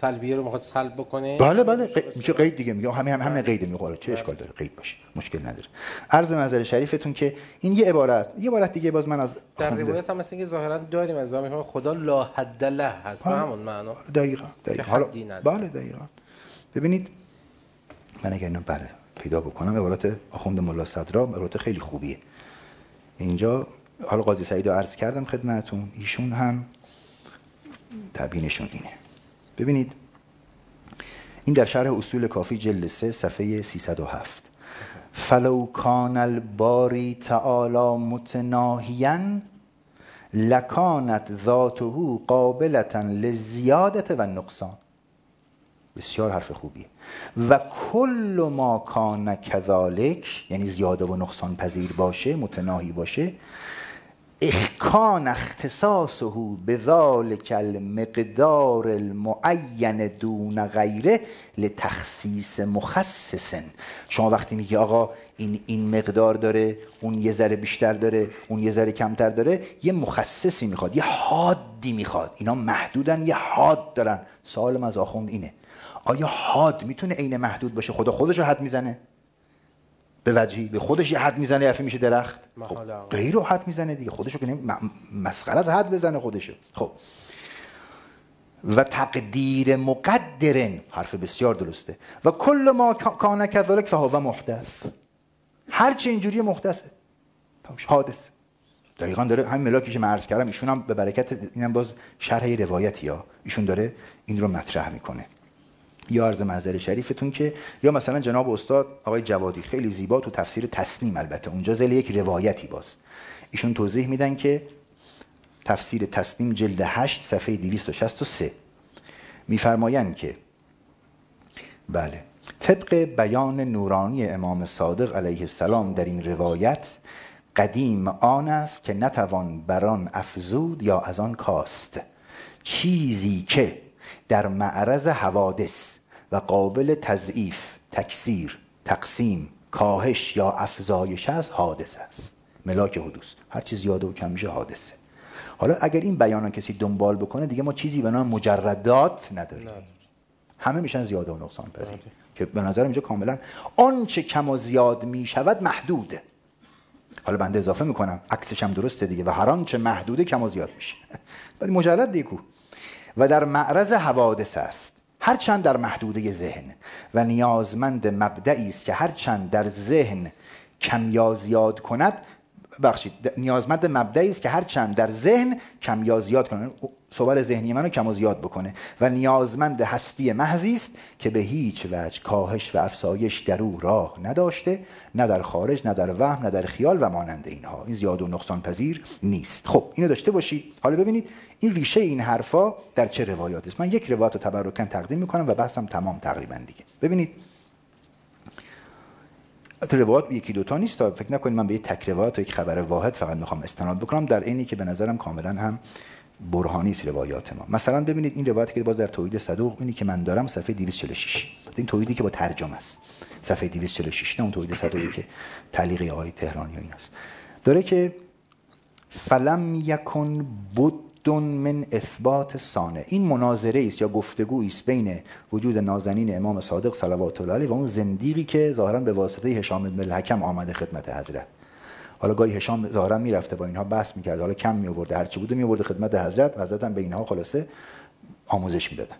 سلبیه رو می‌خواد سلب بکنه؟ بله بله میشه قید دیگه میگه. همه هم همه قید میگه چه اشکال داره؟ قید باشه. مشکل نداره. عرض نظر شریفتون که این یه عبارت یه عبارت دیگه باز من از در روایت هم مثل که ظاهرا داریم از زمان خدا لا حد له هست. به همون معنا. دقیقاً دقیقاً. حالا بله دقیقاً. ببینید من اگر اینو بله پیدا بکنم عبارت آخوند ملا صدرا عبارت خیلی خوبیه. اینجا حالا قاضی سعید رو عرض کردم خدمتون. ایشون هم تبیینشون اینه. ببینید این در شرح اصول کافی جلد 3 صفحه 307 فلو كان الباري تعالى متناهيا لكانت ذاته قابلة للزيادة والنقصان بسیار حرف خوبیه. وكل ما كان كذلك یعنی زیاده و نقصان پذیر باشه متناهی باشه اخکان اختصاصه به ذالک المقدار المعین دون غیره لتخصیص مخصص. شما وقتی میگی آقا این این مقدار داره اون یه ذره بیشتر داره اون یه ذره کمتر داره یه مخصصی می‌خواد یه حادی می‌خواد. اینا محدودن یه حاد دارن. سوالم از آخوند اینه. آیا حاد می‌تونه عین محدود باشه؟ خدا خودش رو حد می‌زنه. به وجهی به خودش یه حد می‌زنه یه میشه درخت. خب. غیر حد می‌زنه دیگه. خودشو که مسخره از حد بزنه خودشو. خب. و تقدیر مقدرن. حرف بسیار درسته. و کل ما کان کذالک فهو محدث. هر چه اینجوری محدثه. حادث دقیقا داره همین ملاکی که من عرض کردم ایشون هم به برکت اینم باز شرح روایتی ها ایشون داره این رو مطرح می‌کنه. یا عرض منظر شریفتون که یا مثلا جناب استاد آقای جوادی خیلی زیبا تو تفسیر تسنیم البته. اونجا زل یک روایتی باز. ایشون توضیح میدن که تفسیر تسنیم جلد 8 صفحه 263 میفرمایند که بله طبق بیان نورانی امام صادق علیه السلام در این روایت قدیم آن است که نتوان بران افزود یا از آن کاست. چیزی که در معرض حوادث و قابل تضعیف تکثیر تقسیم کاهش یا افزایش از حادث است. ملاک حدوث. هر چیز زیاده و کم میشه حادثه. حالا اگر این بیان کسی دنبال بکنه دیگه ما چیزی به نام مجردات نداریم. همه میشن زیاده و نقصان پذیر. که به نظر اینجا کاملا آنچه کم و زیاد می‌شود محدوده. حالا بنده اضافه می‌کنم عکسش هم درسته دیگه و هر آنچه محدوده کم و زیاد میشه. ولی مجرد دیگه و در معرض حوادث است هرچند در محدوده ذهن و نیازمند مبدعی است که هرچند در ذهن کم یا زیاد کند بخشید نیازمند مبدعی است که هرچند در ذهن کم یا زیاد کند صور ذهنی منو کم و زیاد بکنه. و نیازمند هستی محضی است که به هیچ وجه کاهش و افسایش در او راه نداشته نه در خارج نه در وهم نه در خیال و مانند اینها. این زیاد و نقصان پذیر نیست. خب اینو داشته باشید. حالا ببینید این ریشه این حرفا در چه روایات است. من یک روایت رو تبرکن تقدیم می‌کنم و بحثم تمام تقریبا دیگه. ببینید روایات یکی دوتا نیست تا فکر نکنید من به یک تک روایت و یک خبر واحد فقط می‌خوام استناد بکنم در اینی که به نظرم کاملا هم برهانی است روایات ما. مثلا ببینید این روایتی که باز در توحید صدوق اینی که من دارم صفحه 246 این توحیدی که با ترجمه است. صفحه 246 نه اون توحید صدوقی که تعلیق آقای تهرانی و این است داره که فلم یکن بدون من اثبات سانه این مناظره است یا گفتگو است بین وجود نازنین امام صادق صلوات الله علیه و اون زندیقی که ظاهرا به واسطه هشام بن الحکم آمده خدمت حضرت. حالا گاهی هشام ظاهرا می‌رفته با اینها بحث می‌کرد. حالا کم می آورده هر چی بوده می آورده خدمت حضرت و حضرت هم به اینها خلاصه آموزش می‌دادن.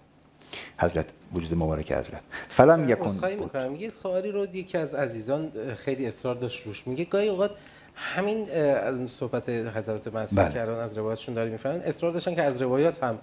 حضرت وجود مبارک حضرت. فلم می‌کنم یه سوالی رو یکی از عزیزان خیلی اصرار داشت روش میگه. گاهی اوقات همین صحبت حضرت معصوم بله. کردن از روایاتشون داری می‌فهمن اصرار داشتن که از روایات هم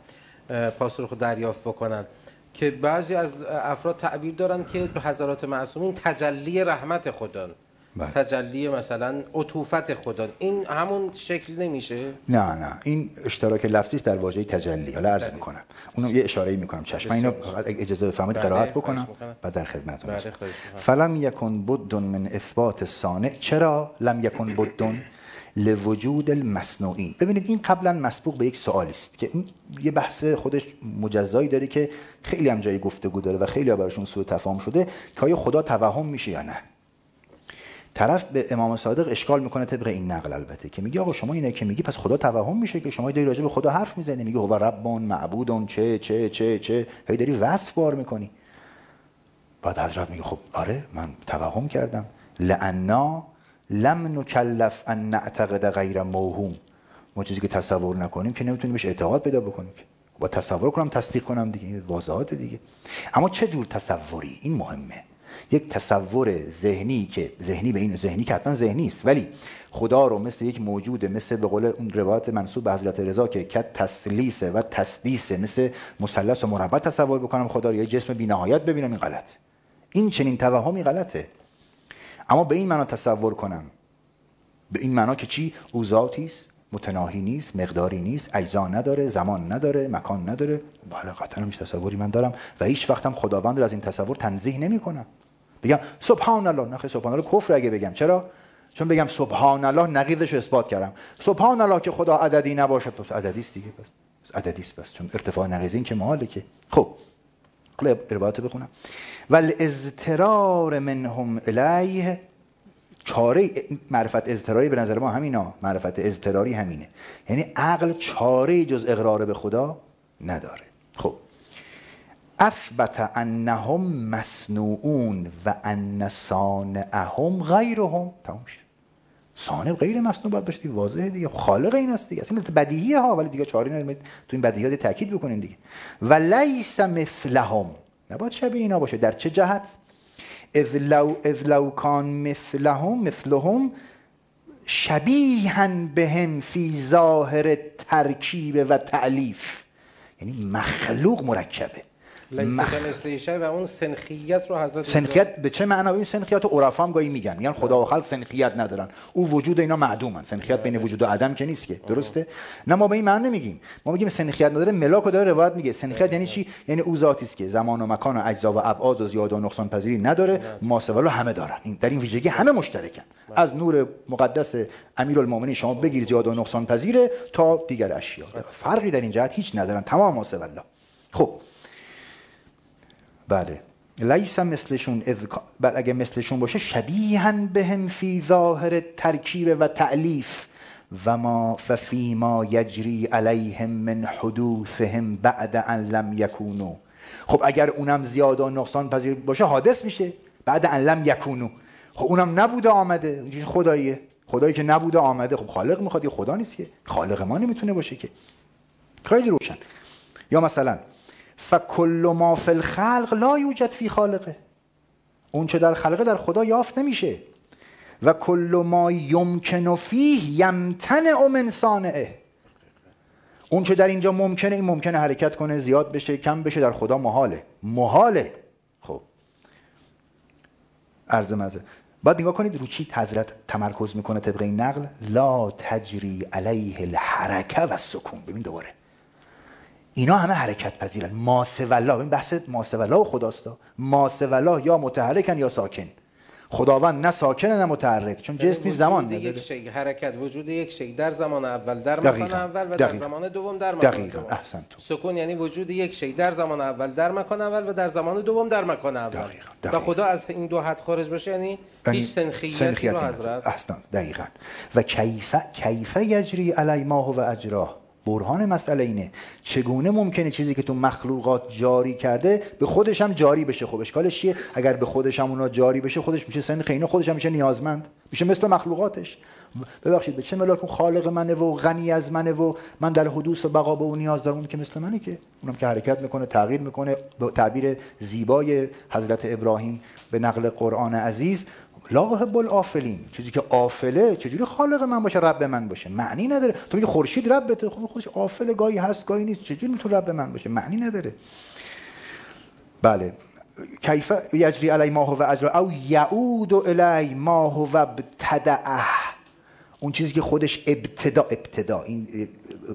پاسخ دریافت بکنن. که بعضی از افراد تعبیر دارن که حضرات معصومین تجلی رحمت خدا بله. تجلی مثلا عطوفت خدا. این همون شکل نمیشه؟ نه نه. این اشتراک لفظی در واژه تجلی. حالا عرض می‌کنم. اونم یه اشاره می‌کنم. چشم. اینو اجازه بفرمایید بله. قرائت بکنم بعد در خدمتتون بله، هستم. فلم یکن بدون من اثبات صانع. چرا لم یکن بدون لوجود المصنوعین. ببینید این قبلا مسبوق به یک سوالی است که این یه بحث خودش مجزایی داره که خیلی هم جای گفتگو داره و خیلی براشون سوء تفاهم شده که آیا خدا توهم میشه یا نه؟ طرف به امام صادق اشکال می‌کنه طبق این نقل البته که میگه آقا شما اینه که میگی پس خدا توهم میشه که شما داری راجع به خدا حرف می‌زنی میگه هو ربون معبودون چه چه چه چه. هی داری وصف بار می‌کنی. بعد حضرت میگه خب آره من توهم کردم. لعنا لم نکلف ان نعتقد غیر موهوم. ما چیزی که تصور نکنیم که نمی‌تونیم بهش اعتقاد پیدا بکنیم با تصور کنم تصدیق کنم دیگه واضحات دیگه. اما چه جور تصوری؟ این مهمه. یک تصور ذهنی که ذهنی به این ذهنی که حتما ذهنی است. ولی خدا رو مثل یک موجود مثل به قول اون روایت منصوب به حضرت رضا که کت تسلیس و تسدیس مثل مثلث و مربع تصور بکنم خدا رو یه جسم بی‌نهایت ببینم این غلط. این چنین توهمی غلطه. اما به این معنا تصور کنم. به این معنا که چی؟ او ذاتی است متناهی نیست مقداری نیست اجزا نداره زمان نداره مکان نداره. بله قطعا هیچ تصوری من دارم و هیچ وقتم خداوند رو از این تصور تنزیه نمی کنم بگم سبحان الله نه سبحان الله کفر اگه بگم. چرا؟ چون بگم سبحان الله نقیضش رو اثبات کردم. سبحان الله که خدا عددی نباشد. پس عددی است دیگه. پس عددی است بس چون ارتفاع نقیض این که محاله که. خب. روایت بخونم. ول اضطرار منهم الیه. چاره معرفت اضطراری به نظر ما همینا. معرفت اضطراری همینه. یعنی عقل چاره جز اقرار به خدا نداره. خب. اثبت انهم مصنوعون و ان صانعهم غیرهم. تمام شد. صانع غیر مصنوع باید باشه واضحه دیگه. خالق این است دیگه. اصلا بدیهیه ها ولی دیگه چاری نداریم. تو این بدیهیات تاکید بکنیم دیگه. و لیس مثلهم. نباید شبیه اینا باشه. در چه جهت؟ اذ لو, اذ لو کان مثلهم مثلهم شبیها بهم فی ظاهر ترکیب و تعلیف یعنی مخلوق مرکبه. و اون سنخیت رو حضرت سنخیت به چه معنا این سنخیت عرفا هم گاهی میگن. میگن خدا و خلق سنخیت ندارن. او وجود اینا معدومن. سنخیت بین وجود و عدم که نیست که. درسته؟ نه ما به این معنی نمیگیم. ما میگیم سنخیت نداره. ملاک داره روایت میگه. سنخیت یعنی چی؟ یعنی او ذاتی است که زمان و مکان و اجزا و ابعاد و زیاده و نقصان پذیری نداره. ماسولو همه دارن. این در این ویژگی همه مشترکن. از نور مقدس امیرالمومنین شما بگیر زیاده و نقصان پذیره تا دیگر اشیا فرقی در این جهت هیچ ندارن. تمام ماسولو خب. بله. لیس مثلشون اذ... بله اگه مثلشون باشه شبیها بهم فی ظاهر ترکیب و تعلیف و ما ففی ما یجری علیهم من حدوثهم بعد ان لم یکونو. خب اگر اونم زیاد و نقصان پذیر باشه حادث میشه. بعد ان لم یکونو. خب اونم نبوده آمده. خداییه. خدایی که نبوده آمده. خب خالق می‌خواد خدا نیست که. خالق ما نمی‌تونه باشه که. خیلی روشن. یا مثلا فکل ما فی الخلق لا یوجد فی خالقه. اون چه در خلقه در خدا یافت نمیشه. و کل ما یمکن فیه یمتنع من صانعه. اون چه در اینجا ممکنه این ممکنه حرکت کنه زیاد بشه کم بشه در خدا محاله. محاله. خب. عرض مزه. بعد نگاه کنید رو چی حضرت تمرکز می‌کنه طبق این نقل؟ لا تجری علیه الحرکه و سکون ببین دوباره. اینا همه حرکت پذیرن. ماسولا این بحث ماسولا و خداست. ماسولا یا متحرکن یا ساکن. خداوند نه ساکنه نه متحرک. چون جسمی زمان نداره. یک شی حرکت وجود یک شی. در زمان اول در مکان اول و در زمان دوم در مکان دقیقا. دوم. سکون یعنی وجود یک شی. در زمان اول در مکان اول و در زمان دوم در مکان اول. دقیقا. دقیقا. و خدا از این دو حد خارج بشه یعنی, یعنی هیچ سنخیتی رو حضرت احسن. دقیقا. و کیف کیف یجری علی ماه و اجراه. برهان مسئله اینه. چگونه ممکنه چیزی که تو مخلوقات جاری کرده به خودش هم جاری بشه؟ خب اشکالش چیه؟ اگر به خودش هم اونا جاری بشه خودش میشه سن خینه خودش هم میشه نیازمند. میشه مثل مخلوقاتش. ببخشید به چه ملاک خالق منه و غنی از منه و من در حدوث و بقا به اون نیاز دارم؟ که مثل منه که. اونم که حرکت می‌کنه تغییر می‌کنه. به تعبیر زیبای حضرت ابراهیم به نقل قرآن عزیز لا احب الافلین چیزی که آفله چجوری خالق من باشه رب من باشه؟ معنی نداره. تو میگی خورشید ربته. خب خودش آفل گاهی هست گاهی نیست. چجوری می‌تونه رب من باشه؟ معنی نداره. بله. کیف یجری علی ما و اجر او یعود الی ما و ابتدعه. اون چیزی که خودش ابتدا ابتدا. این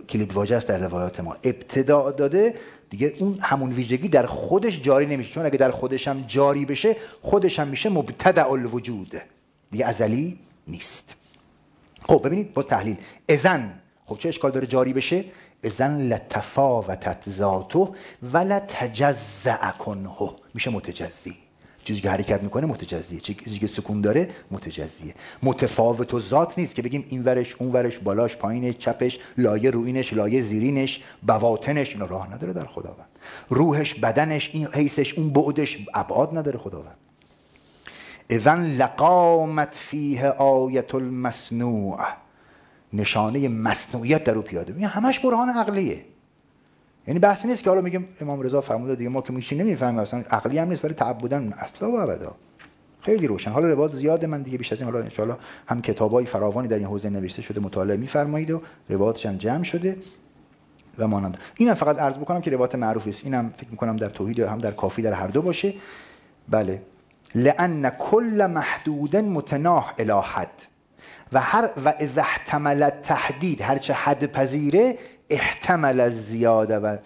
کلید واژه است در روایات ما. ابتدا داده دیگه اون همون ویژگی در خودش جاری نمیشه. چون اگه در خودش هم جاری بشه خودش هم میشه مبتدع الوجود. دیگه ازلی نیست. خب ببینید باز تحلیل. ازن خب چه اشکال داره جاری بشه؟ ازن لتفاوتت ذاتو ولا تجزع کنه میشه متجزی. چیزی که حرکت می‌کنه متجزیه. چیزی که سکون داره متجزیه. متفاوت و ذات نیست که بگیم این ورش اون ورش بالاش پایینش چپش لایه روینش لایه زیرینش بواطنش اینا راه نداره در خداوند. روحش بدنش این حیثش اون بعدش ابعاد نداره خداوند. اذن لقامت فیه آیت المصنوع نشانه مصنوعیت در او پیاده میگه همش برهان عقلیه. یعنی بحثی نیست که حالا میگم امام رضا فرموده دیگه ما که میشین نمی‌فهمیم اصلا عقلی هم نیست برای تعبدن اصلا و ابدا. خیلی روشن. حالا روایت زیاده من دیگه بیش از این حالا ان هم کتابای فراوانی در این حوزه نوشته شده مطالعه میفرمایید و روایاتش هم جمع شده و مانند. اینم فقط عرض بکنم که روایت معروفی است. اینم فکر می‌کنم در توحید هم در کافی در هر دو باشه. بله. لان کل محدود متناح الی حد. و هر و اذا احتمل تحدید هرچه حد پذیره احتمل از زیاده و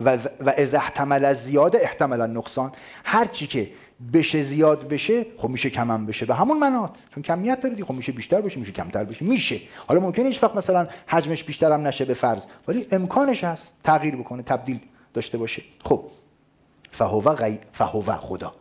و, از احتمل از زیاده احتمل نقصان هر چی که بشه زیاد بشه خب میشه کم بشه. به همون منات. چون کمیت داره خب میشه بیشتر بشه میشه کمتر بشه. میشه. حالا ممکنه هیچ وقت مثلا حجمش بیشتر هم نشه به فرض. ولی امکانش هست تغییر بکنه تبدیل داشته باشه. خب. فهو غی فهو خدا.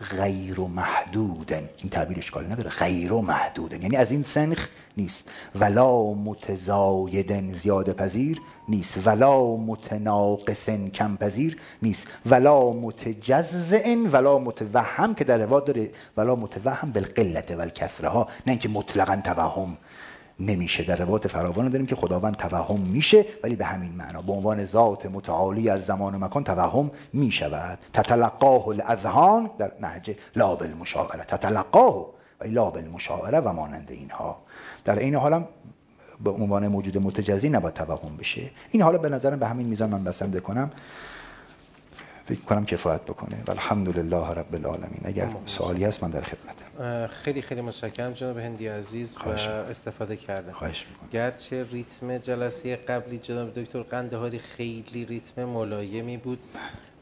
غیر محدودن. این تعبیر اشکال نداره. غیر محدودن. یعنی از این سنخ نیست. ولا متزایدن. زیاده پذیر نیست. ولا متناقصن. کم پذیر نیست. ولا متجزئن. ولا متوهم که در رواد داره. ولا متوهم بالقلت والکثره ها نه اینکه مطلقا توهم. نمیشه. در روایت فراوان داریم که خداوند توهم میشه ولی به همین معنا. به عنوان ذات متعالی از زمان و مکان توهم می‌شود. تتلقاه الاذهان در نهج لا بالمشاعره تتلقاه و لا بالمشاعره و مانند اینها. در این حالم به عنوان موجود متجزی نباید توهم بشه. این حالا به نظرم به همین میزان من بسنده کنم. فکر کنم کفایت بکنه. و الحمدلله رب العالمین. اگر سوالی هست من در خدمتم. خیلی خیلی متشکرم جناب هندی عزیز و استفاده کرده خواهش می‌کنم. گرچه ریتم جلسه قبلی جناب دکتر قندهاری خیلی ریتم ملایمی بود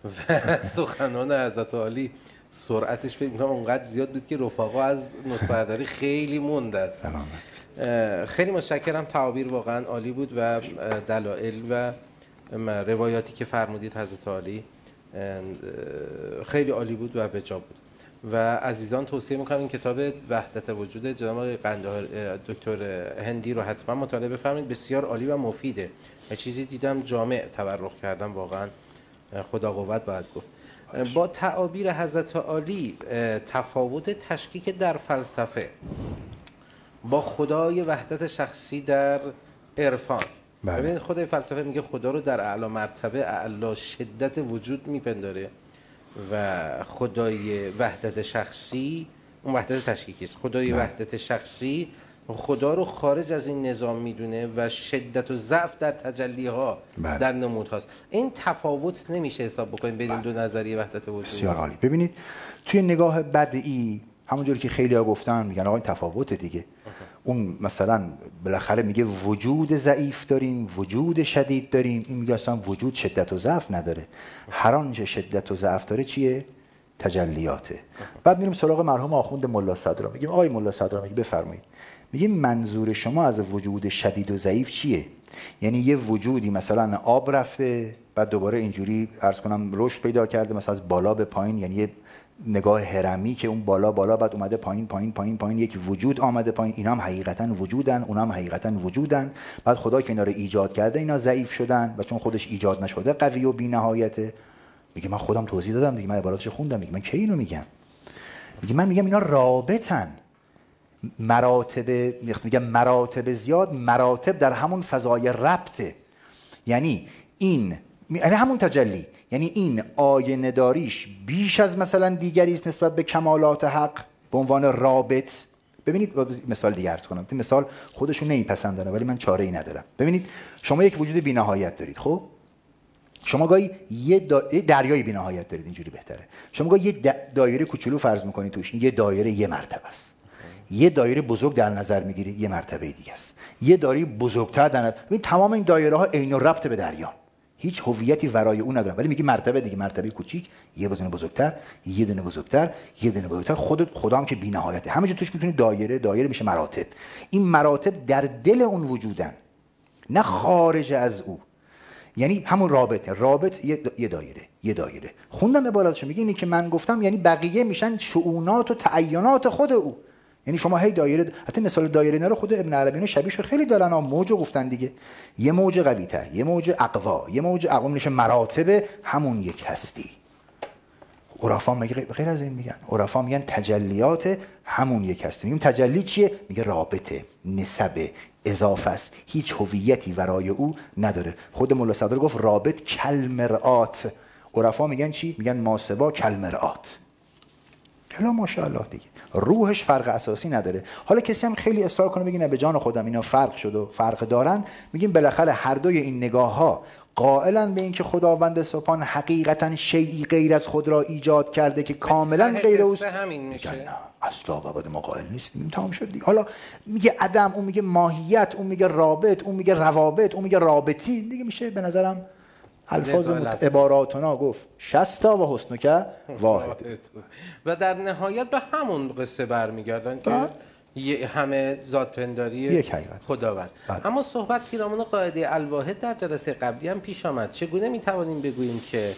و سخنان حضرت عالی سرعتش فکر می‌کنم اونقدر زیاد بود که رفقا از نطفه خیلی موندن. خیلی متشکرم. تعابیر واقعا عالی بود و دلایل و روایاتی که فرمودید حضرت عالی. خیلی عالی بود و بجا بود. و عزیزان توصیه می‌کنم این کتاب وحدت وجود جناب دکتر هندی رو حتما مطالعه بفرمایید. بسیار عالی و مفیده. و چیزی دیدم جامع تبرخ کردم واقعا خدا قوت باید گفت. با تعابیر حضرت عالی تفاوت تشکیک در فلسفه با خدای وحدت شخصی در عرفان. بله. ببینید خدای فلسفه میگه خدا رو در اعلا مرتبه اعلا شدت وجود میپنداره و خدای وحدت شخصی اون وحدت تشکیکی است. خدای بله. وحدت شخصی خدا رو خارج از این نظام می‌دونه و شدت و ضعف در تجلی ها بله. در نمود هاست. این تفاوت نمیشه حساب بکنید بین دو نظریه وحدت وجود بسیار عالی. ببینید توی نگاه بدئی همونجوری که خیلی ها گفتن میگن آقا این تفاوت دیگه. اون مثلا بالاخره میگه وجود ضعیف داریم وجود شدید داریم. این میگه اصلا وجود شدت و ضعف نداره. هر آنچه شدت و ضعف داره چیه؟ تجلیاته. بعد میریم سراغ مرحوم آخوند ملا صدرا. میگیم آقای ملا صدرا میگه بفرمایید. میگیم منظور شما از وجود شدید و ضعیف چیه؟ یعنی یه وجودی مثلا آب رفته بعد دوباره اینجوری ارز کنم رشد پیدا کرده مثلا از بالا به پایین یعنی یه نگاه هرمی که اون بالا بالا بعد اومده پایین پایین پایین پایین یک وجود آمده پایین. اینا هم حقیقتا وجودن اونا هم حقیقتا وجودن. بعد خدا که اینا رو ایجاد کرده اینا ضعیف شدن و چون خودش ایجاد نشده قوی و بی‌نهایته. میگه من خودم توضیح دادم دیگه من عباراتش خوندم میگه من کی اینو میگم؟ میگه من میگم اینا رابطن. مراتب میگم مراتب زیاد مراتب در همون فضای ربطه. یعنی این یعنی همون تجلی. یعنی این آینه داریش بیش از مثلا دیگری است نسبت به کمالات حق به عنوان رابط. ببینید مثال دیگه ارز کنم. این مثال خودشون نمیپسندن ولی من چاره ای ندارم. ببینید شما یک وجود بینهایت دارید خب؟ شما گاهی یه. دریای بینهایت دارید اینجوری بهتره. شما گاهی یه دایره کوچولو فرض می‌کنید توش یه دایره یه مرتبه است. یه دایره بزرگ در نظر می‌گیری یه مرتبه دیگه است. یه دایره بزرگتر در نظر تمام این دایره ها عین ربط به دریا. هیچ هویتی ورای او ندارم. ولی میگی مرتبه دیگه مرتبه کوچیک. یه دونه بزرگتر یه دونه بزرگتر یه دونه بزرگتر. خود خدا هم که بی‌نهایته. همه توش می‌تونی دایره دایره میشه مراتب. این مراتب در دل اون وجودن نه خارج از او. یعنی همون رابطه. رابط یه دایره یه دایره. خوندم عباراتشو میگه اینی که من گفتم یعنی بقیه میشن شعونات و تعینات خود او. یعنی شما هی دایره حتی مثال دایره اینا رو خود ابن عربی شبیهش خیلی دارن ها موج گفتن دیگه. یه موج قوی تر یه موج اقوا یه موج اقوا میشه مراتب همون یک هستی. عرفا میگه غیر از این میگن. عرفا میگن تجلیات همون یک هستی. میگیم تجلی چیه؟ میگه رابطه نسبه اضافه است. هیچ هویتی ورای او نداره. خود مولا صدر گفت رابط کلمرات عرفا میگن چی؟ میگن ماسبا کلمرات الا ماشاءالله دیگه. روحش فرق اساسی نداره. حالا کسی هم خیلی اصرار کنه بگه به جان خودم اینا فرق شد و فرق دارن میگیم بالاخره هر دوی این نگاه ها قائلا به اینکه خداوند سبحان حقیقتا شیعی غیر از خود را ایجاد کرده که کاملا غیر اوست. همین میشه. اصلا بعد ما قائل نیستیم تمام شد دیگه. حالا میگه عدم اون میگه ماهیت اون میگه رابط اون میگه روابط اون میگه رابطی دیگه میشه به نظرم الفاظ عباراتنا گفت شستا و حسن که واحد. و در نهایت به همون قصه برمیگردن که بله. همه ذات پنداری خداوند. بله. اما صحبت پیرامون قاعده الواحد در جلسه قبلی هم پیش آمد. چگونه می‌توانیم بگوییم که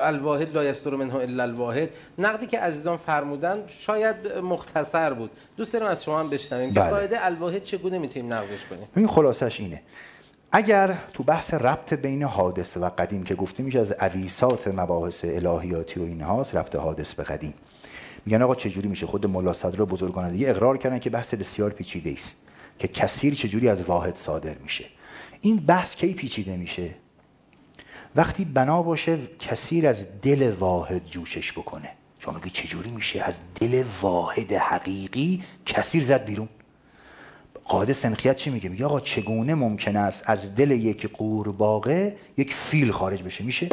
الواحد لا یستر منه الا الواحد. نقدی که عزیزان فرمودن شاید مختصر بود. دوست دارم از شما هم بشنویم که بله. قاعده الواحد چگونه می‌تونیم نقضش کنیم؟ این خلاصش اینه. اگر تو بحث ربط بین حادث و قدیم که گفتیم میشه از اویسات مباحث الهیاتی و اینهاست ربط حادث به قدیم. میگن آقا چجوری میشه؟ خود ملا صدر بزرگان دیگه اقرار کردن که بحث بسیار پیچیده است که کثیر چجوری از واحد صادر میشه. این بحث کی پیچیده میشه؟ وقتی بنا باشه کثیر از دل واحد جوشش بکنه. شما میگی چجوری میشه؟ از دل واحد حقیقی کثیر زد بیرون. قاعده سنخیت چی میگه؟ میگه آقا چگونه ممکن است از دل یک قورباغه یک فیل خارج بشه؟ میشه؟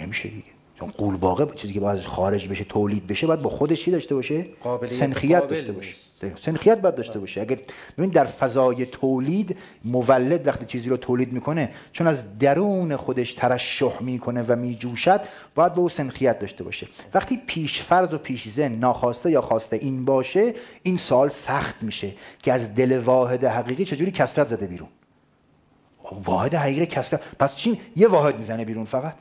نمیشه دیگه. چون قورباغه چیزی که باید خارج بشه تولید بشه باید با خودش چی داشته باشه؟ سنخیت داشته باشه. سنخیت باید داشته باشه. اگر ببین در فضای تولید مولد وقتی چیزی رو تولید می‌کنه چون از درون خودش ترشح می‌کنه و میجوشد باید به او سنخیت داشته باشه. وقتی پیش فرض و پیش زن ناخواسته یا خواسته این باشه این سال سخت میشه که از دل واحد حقیقی چجوری کسرت زده بیرون؟ واحد حقیقی کسرت پس چی؟ یه واحد می‌زنه بیرون فقط.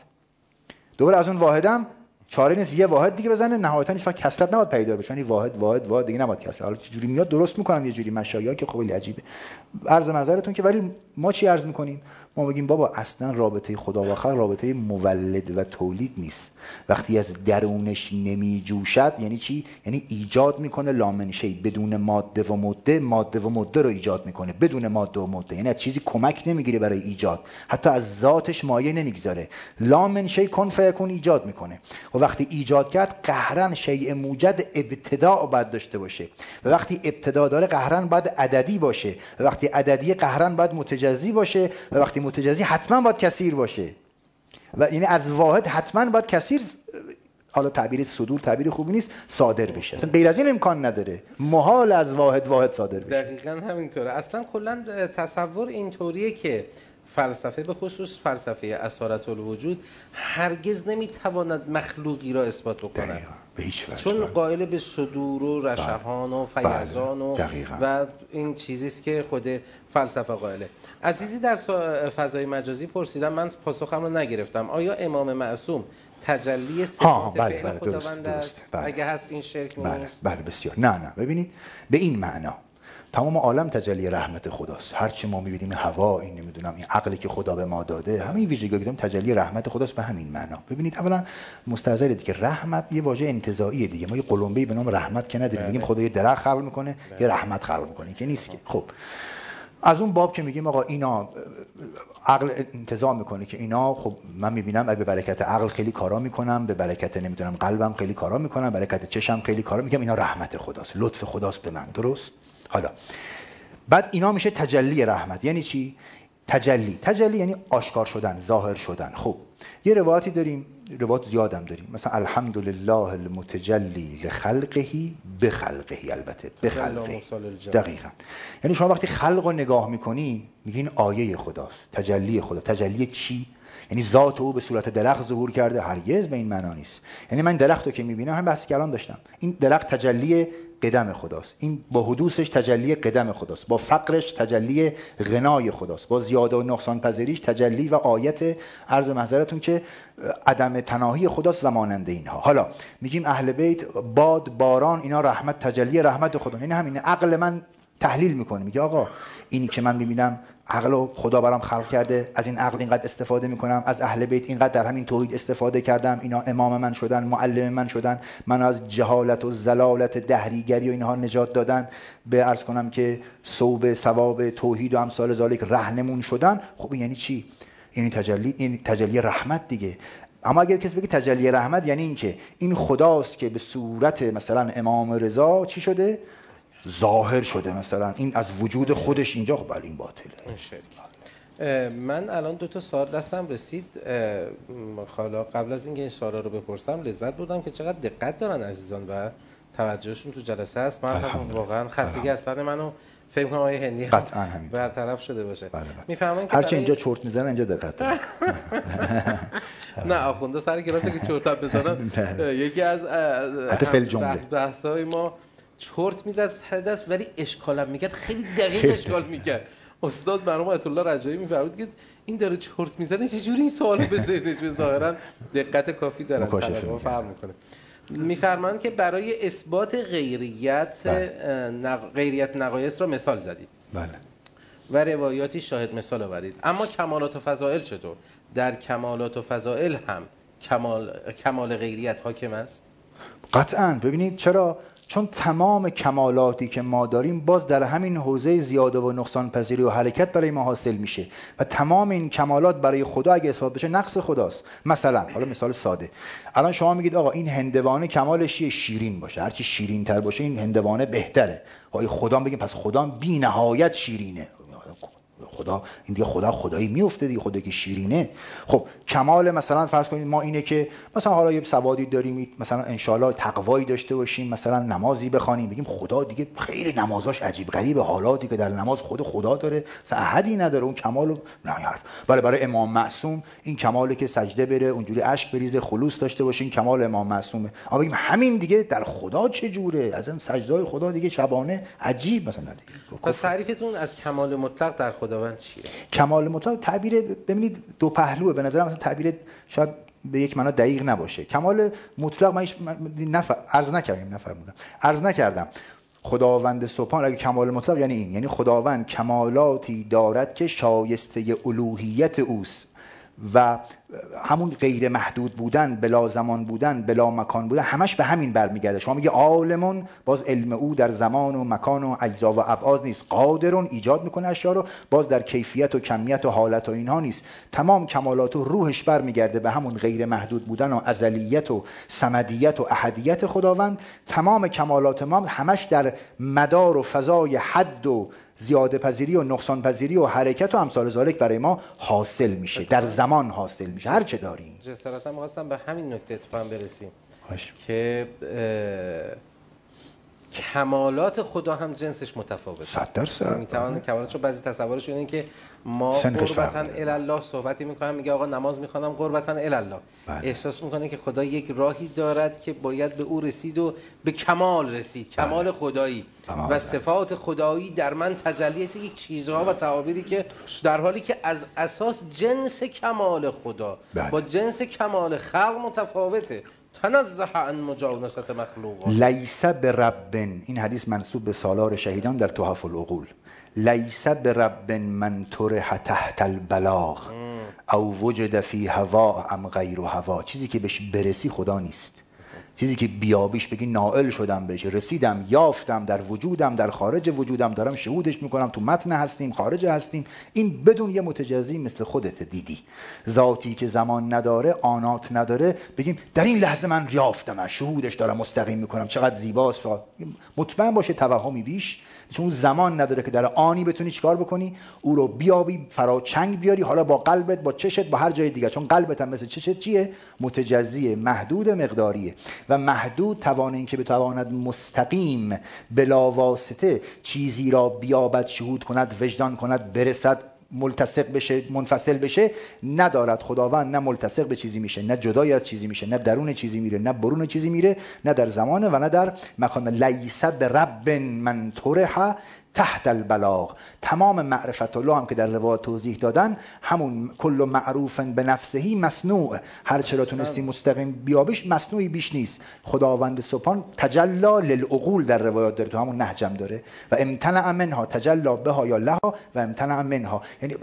دوباره از اون واحدم چاره نیست. یه واحد دیگه بزنه نهایتا هیچ کسرت نباید پیدا بشه. یعنی واحد واحد واحد دیگه نباید کسرت. حالا چجوری میاد؟ درست می‌کنن یه جوری مشایا که خیلی عجیبه. عرض نظرتون که ولی ما چی عرض می‌کنیم؟ ما بگیم بابا اصلا رابطه خدا و خلق رابطه مولد و تولید نیست. وقتی از درونش نمی جوشد یعنی چی؟ یعنی ایجاد می‌کنه لامنشی بدون ماده و مده ماده و مده رو ایجاد می‌کنه. بدون ماده و مده. یعنی از چیزی کمک نمی‌گیره برای ایجاد. حتی از ذاتش مایه نمی‌گذاره. لامنشی کن فیکون ایجاد می‌کنه. و وقتی ایجاد کرد قهرن شیء موجد ابتدا باید داشته باشه. و وقتی ابتدا داره قهرن باید عددی باشه. و وقتی عددی قهرن باید متجزی باشه. و وقتی متجزی حتما باید کثیر باشه. و یعنی از واحد حتما باید کثیر حالا تعبیر صدور تعبیر خوبی نیست صادر بشه. اصلا غیر از این امکان نداره. محال از واحد واحد صادر بشه. دقیقا همینطوره. اصلا کلا تصور اینطوریه که فلسفه به خصوص فلسفه اسارت الوجود هرگز نمی‌تواند مخلوقی را اثبات بکند. به هیچ چون قائل به صدور و رشحان و بله. فیضان و و این چیزیست که خود فلسفه قائله. عزیزی در فضای مجازی پرسیدم من پاسخم رو نگرفتم. آیا امام معصوم تجلی صفات بله فعل خداوند است؟ بله. اگه هست این شرک بله. نیست. بله بسیار. نه نه ببینید به این معنا تمام عالم تجلی رحمت خداست. هر چی ما می‌بینیم هوا این نمی‌دونم این عقلی که خدا به ما داده همه این ویژگی که تجلی رحمت خداست به همین معنا. ببینید اولا مستحضرید که رحمت یه واژه انتزاعی دیگه. ما یه قلمبه به نام رحمت که نداریم. میگیم خدا یه درخت خلق می‌کنه یه رحمت خلق می‌کنه. که نیست که. خب. از اون باب که میگیم آقا اینا عقل انتظام می‌کنه که اینا خب من می‌بینم به برکت عقل خیلی کارا می‌کنم به برکت نمی‌دونم قلبم خیلی کارا می‌کنم برکت چشم خیلی کارا میگم اینا رحمت خداست. لطف خداست به من. درست؟ حالا. بعد اینا میشه تجلی رحمت. یعنی چی؟ تجلی. تجلی یعنی آشکار شدن ظاهر شدن. خب یه روایتی داریم روایت زیادم داریم. مثلا الحمدلله المتجلی لخلقه بخلقه البته بخلقه. دقیقا. یعنی شما وقتی خلق رو نگاه می‌کنی میگی این آیه خداست. تجلی خدا. تجلی چی؟ یعنی ذات او به صورت درخت ظهور کرده. هرگز به این معنا نیست. یعنی من درخت رو که می‌بینم هم بحث کلام داشتم. این درخت تجلی قدم خداست. این با حدوثش تجلی قدم خداست. با فقرش تجلی غنای خداست. با زیاده و نقصان پذیریش تجلی و آیت عرض محضرتون که عدم تناهی خداست و مانند اینها. حالا میگیم اهل بیت باد باران اینا رحمت تجلی رحمت خدا. این همینه عقل من تحلیل می‌کنه. میگه آقا اینی که من می‌بینم عقل خدا برام خلق کرده. از این عقل اینقدر استفاده می‌کنم از اهل بیت اینقدر در همین توحید استفاده کردم. اینا امام من شدن معلم من شدن. من از جهالت و زلالت دهریگری و اینها نجات دادن. به ارز کنم که صوب ثواب توحید و امثال ذالک رهنمون شدن. خب یعنی چی؟ یعنی تجلی این تجلی رحمت دیگه. اما اگر کسی بگه تجلی رحمت یعنی اینکه این خداست که به صورت مثلا امام رضا چی شده؟ ظاهر شده مثلا. این از وجود خودش اینجا خب این باطله. من الان دو تا سوال دستم رسید. حالا قبل از اینکه این سوالا رو بپرسم لذت بودم که چقدر دقت دارن عزیزان و توجهشون تو جلسه هست من واقعا خستگی هستن منو فکر کنم آیه هندی قطعا همین برطرف شده باشه. بله بله. می‌فهمن که هرچی اینجا چرت می‌زنن اینجا دقت نه آخونده سر کلاس که چرت بزنن. یکی از حتی فل جمله. بحثای ما چرت می‌زد سر دست ولی اشکالم می‌کرد. خیلی دقیق اشکال می‌کرد. استاد مرحوم آیت الله رجایی میفرمود که این داره چرت می‌زنه چه جوری این سوالو به ذهنش به ظاهرا دقت کافی داره فرق می‌کنه. میفرمایند که برای اثبات غیریت بله. نق... غیریت نقایص را مثال زدید. بله. و روایاتی شاهد مثال آورید اما کمالات و فضائل چطور؟ در کمالات و فضائل هم کمال کمال غیریت حاکم است؟ قطعا. ببینید چرا چون تمام کمالاتی که ما داریم باز در همین حوزه زیاده و نقصان پذیری و حرکت برای ما حاصل میشه و تمام این کمالات برای خدا اگه اثبات بشه نقص خداست. مثلا حالا مثال ساده. الان شما میگید آقا این هندوانه کمالش شیرین باشه. هرچی شیرین تر باشه این هندوانه بهتره. خدا بگیم پس خدا بی نهایت شیرینه. خدا این دیگه خدا خدایی میفته دیگه خدا که شیرینه. خب کمال مثلا فرض کنید ما اینه که مثلا حالا یه سوادی داریم مثلا انشالله تقوایی داشته باشیم مثلا نمازی بخوانیم بگیم خدا دیگه خیلی نمازاش عجیب غریب حالاتی که در نماز خود خدا داره مثلا احدی نداره اون کمال نه حرف. ولی برای امام معصوم این کمالی که سجده بره اونجوری اشک بریزه خلوص داشته باشین کمال امام معصومه. اما بگیم همین دیگه در خدا چه جوره؟ از این سجده خدا دیگه شبانه عجیب مثلا دیگه. پس تعریفتون از کمال مطلق در خدا خداوند چیه؟ کمال مطلق تعبیر ببینید دو پهلوه به نظر مثلا تعبیر شاید به یک معنا دقیق نباشه. کمال مطلق من نفر عرض نکردم نفرمودم. عرض نکردم. خداوند سبحان اگه کمال مطلق یعنی این یعنی خداوند کمالاتی دارد که شایسته الوهیت اوست. و همون غیر محدود بودن بلا زمان بودن بلا مکان بودن همش به همین برمیگرده. شما میگه عالمون باز علم او در زمان و مکان و اجزا و ابعاد نیست. قادرون ایجاد می‌کنه اشیا رو باز در کیفیت و کمیت و حالت و اینها نیست. تمام کمالات و روحش برمیگرده به همون غیر محدود بودن و ازلیت و سمدیت و احدیت خداوند. تمام کمالات ما همش در مدار و فضای حد و زیاده پذیری و نقصان پذیری و حرکت و امثال ذالک برای ما حاصل میشه. در زمان حاصل میشه. هر چه داریم. جسارتا می‌خواستم به همین نکته اتفاقا برسیم که کمالات خدا هم جنسش متفاوته. صد درصد. می‌توان کمالات بعضی تصورشون این که ما قربتا الله صحبتی می‌کنم میگه آقا نماز می‌خوانم قربتا الله بله. احساس می‌کنه که خدا یک راهی دارد که باید به او رسید و به کمال رسید. بله. کمال خدایی. و صفات خدایی در من تجلی است. یک چیزها و تعابیری که در حالی که از اساس جنس کمال خدا بله. با جنس کمال خلق متفاوته. تنزه عن مجانست مخلوق. لیس رب این حدیث منصوب به سالار شهیدان در تحف العقول. لیس رب من طرح تحت البلاغ. او وجد فی هوا ام غیر هوا. چیزی که بهش برسی خدا نیست. چیزی که بیابیش بگی نائل شدم بهش. رسیدم یافتم در وجودم در خارج وجودم دارم شهودش می‌کنم تو متن هستیم خارج هستیم. این بدون یه متجزی مثل خودت دیدی. ذاتی که زمان نداره آنات نداره. بگیم در این لحظه من یافتم شهودش دارم مستقیم می‌کنم. چقدر زیباست. مطمئن باشه توهمی بیش. چون زمان نداره که در آنی بتونی چیکار بکنی. او رو بیابی فرا چنگ بیاری. حالا با قلبت با چشت با هر جای دیگه. چون قلبت هم مثل چشت چیه؟ متجزی محدود مقداریه. و محدود توان این که بتواند مستقیم بلا واسطه چیزی را بیابد شهود کند وجدان کند برسد ملتصق بشه منفصل بشه ندارد خداوند نه ملتصق به چیزی میشه نه جدای از چیزی میشه نه درون چیزی میره نه برون چیزی میره نه در زمان و نه در مکان. لیس به رب من طرح تحت البلاغ. تمام معرفت الله هم که در روایات توضیح دادن همون کل معروف به نفسهی مصنوع. هر چرا تونستی مستقیم بیابیش مصنوعی بیش نیست. خداوند سبحان تجلا للعقول در روایات داره. تو همون نهجم داره. و امتنع منها تجلا بها یا لها و امتنع منها. یعنی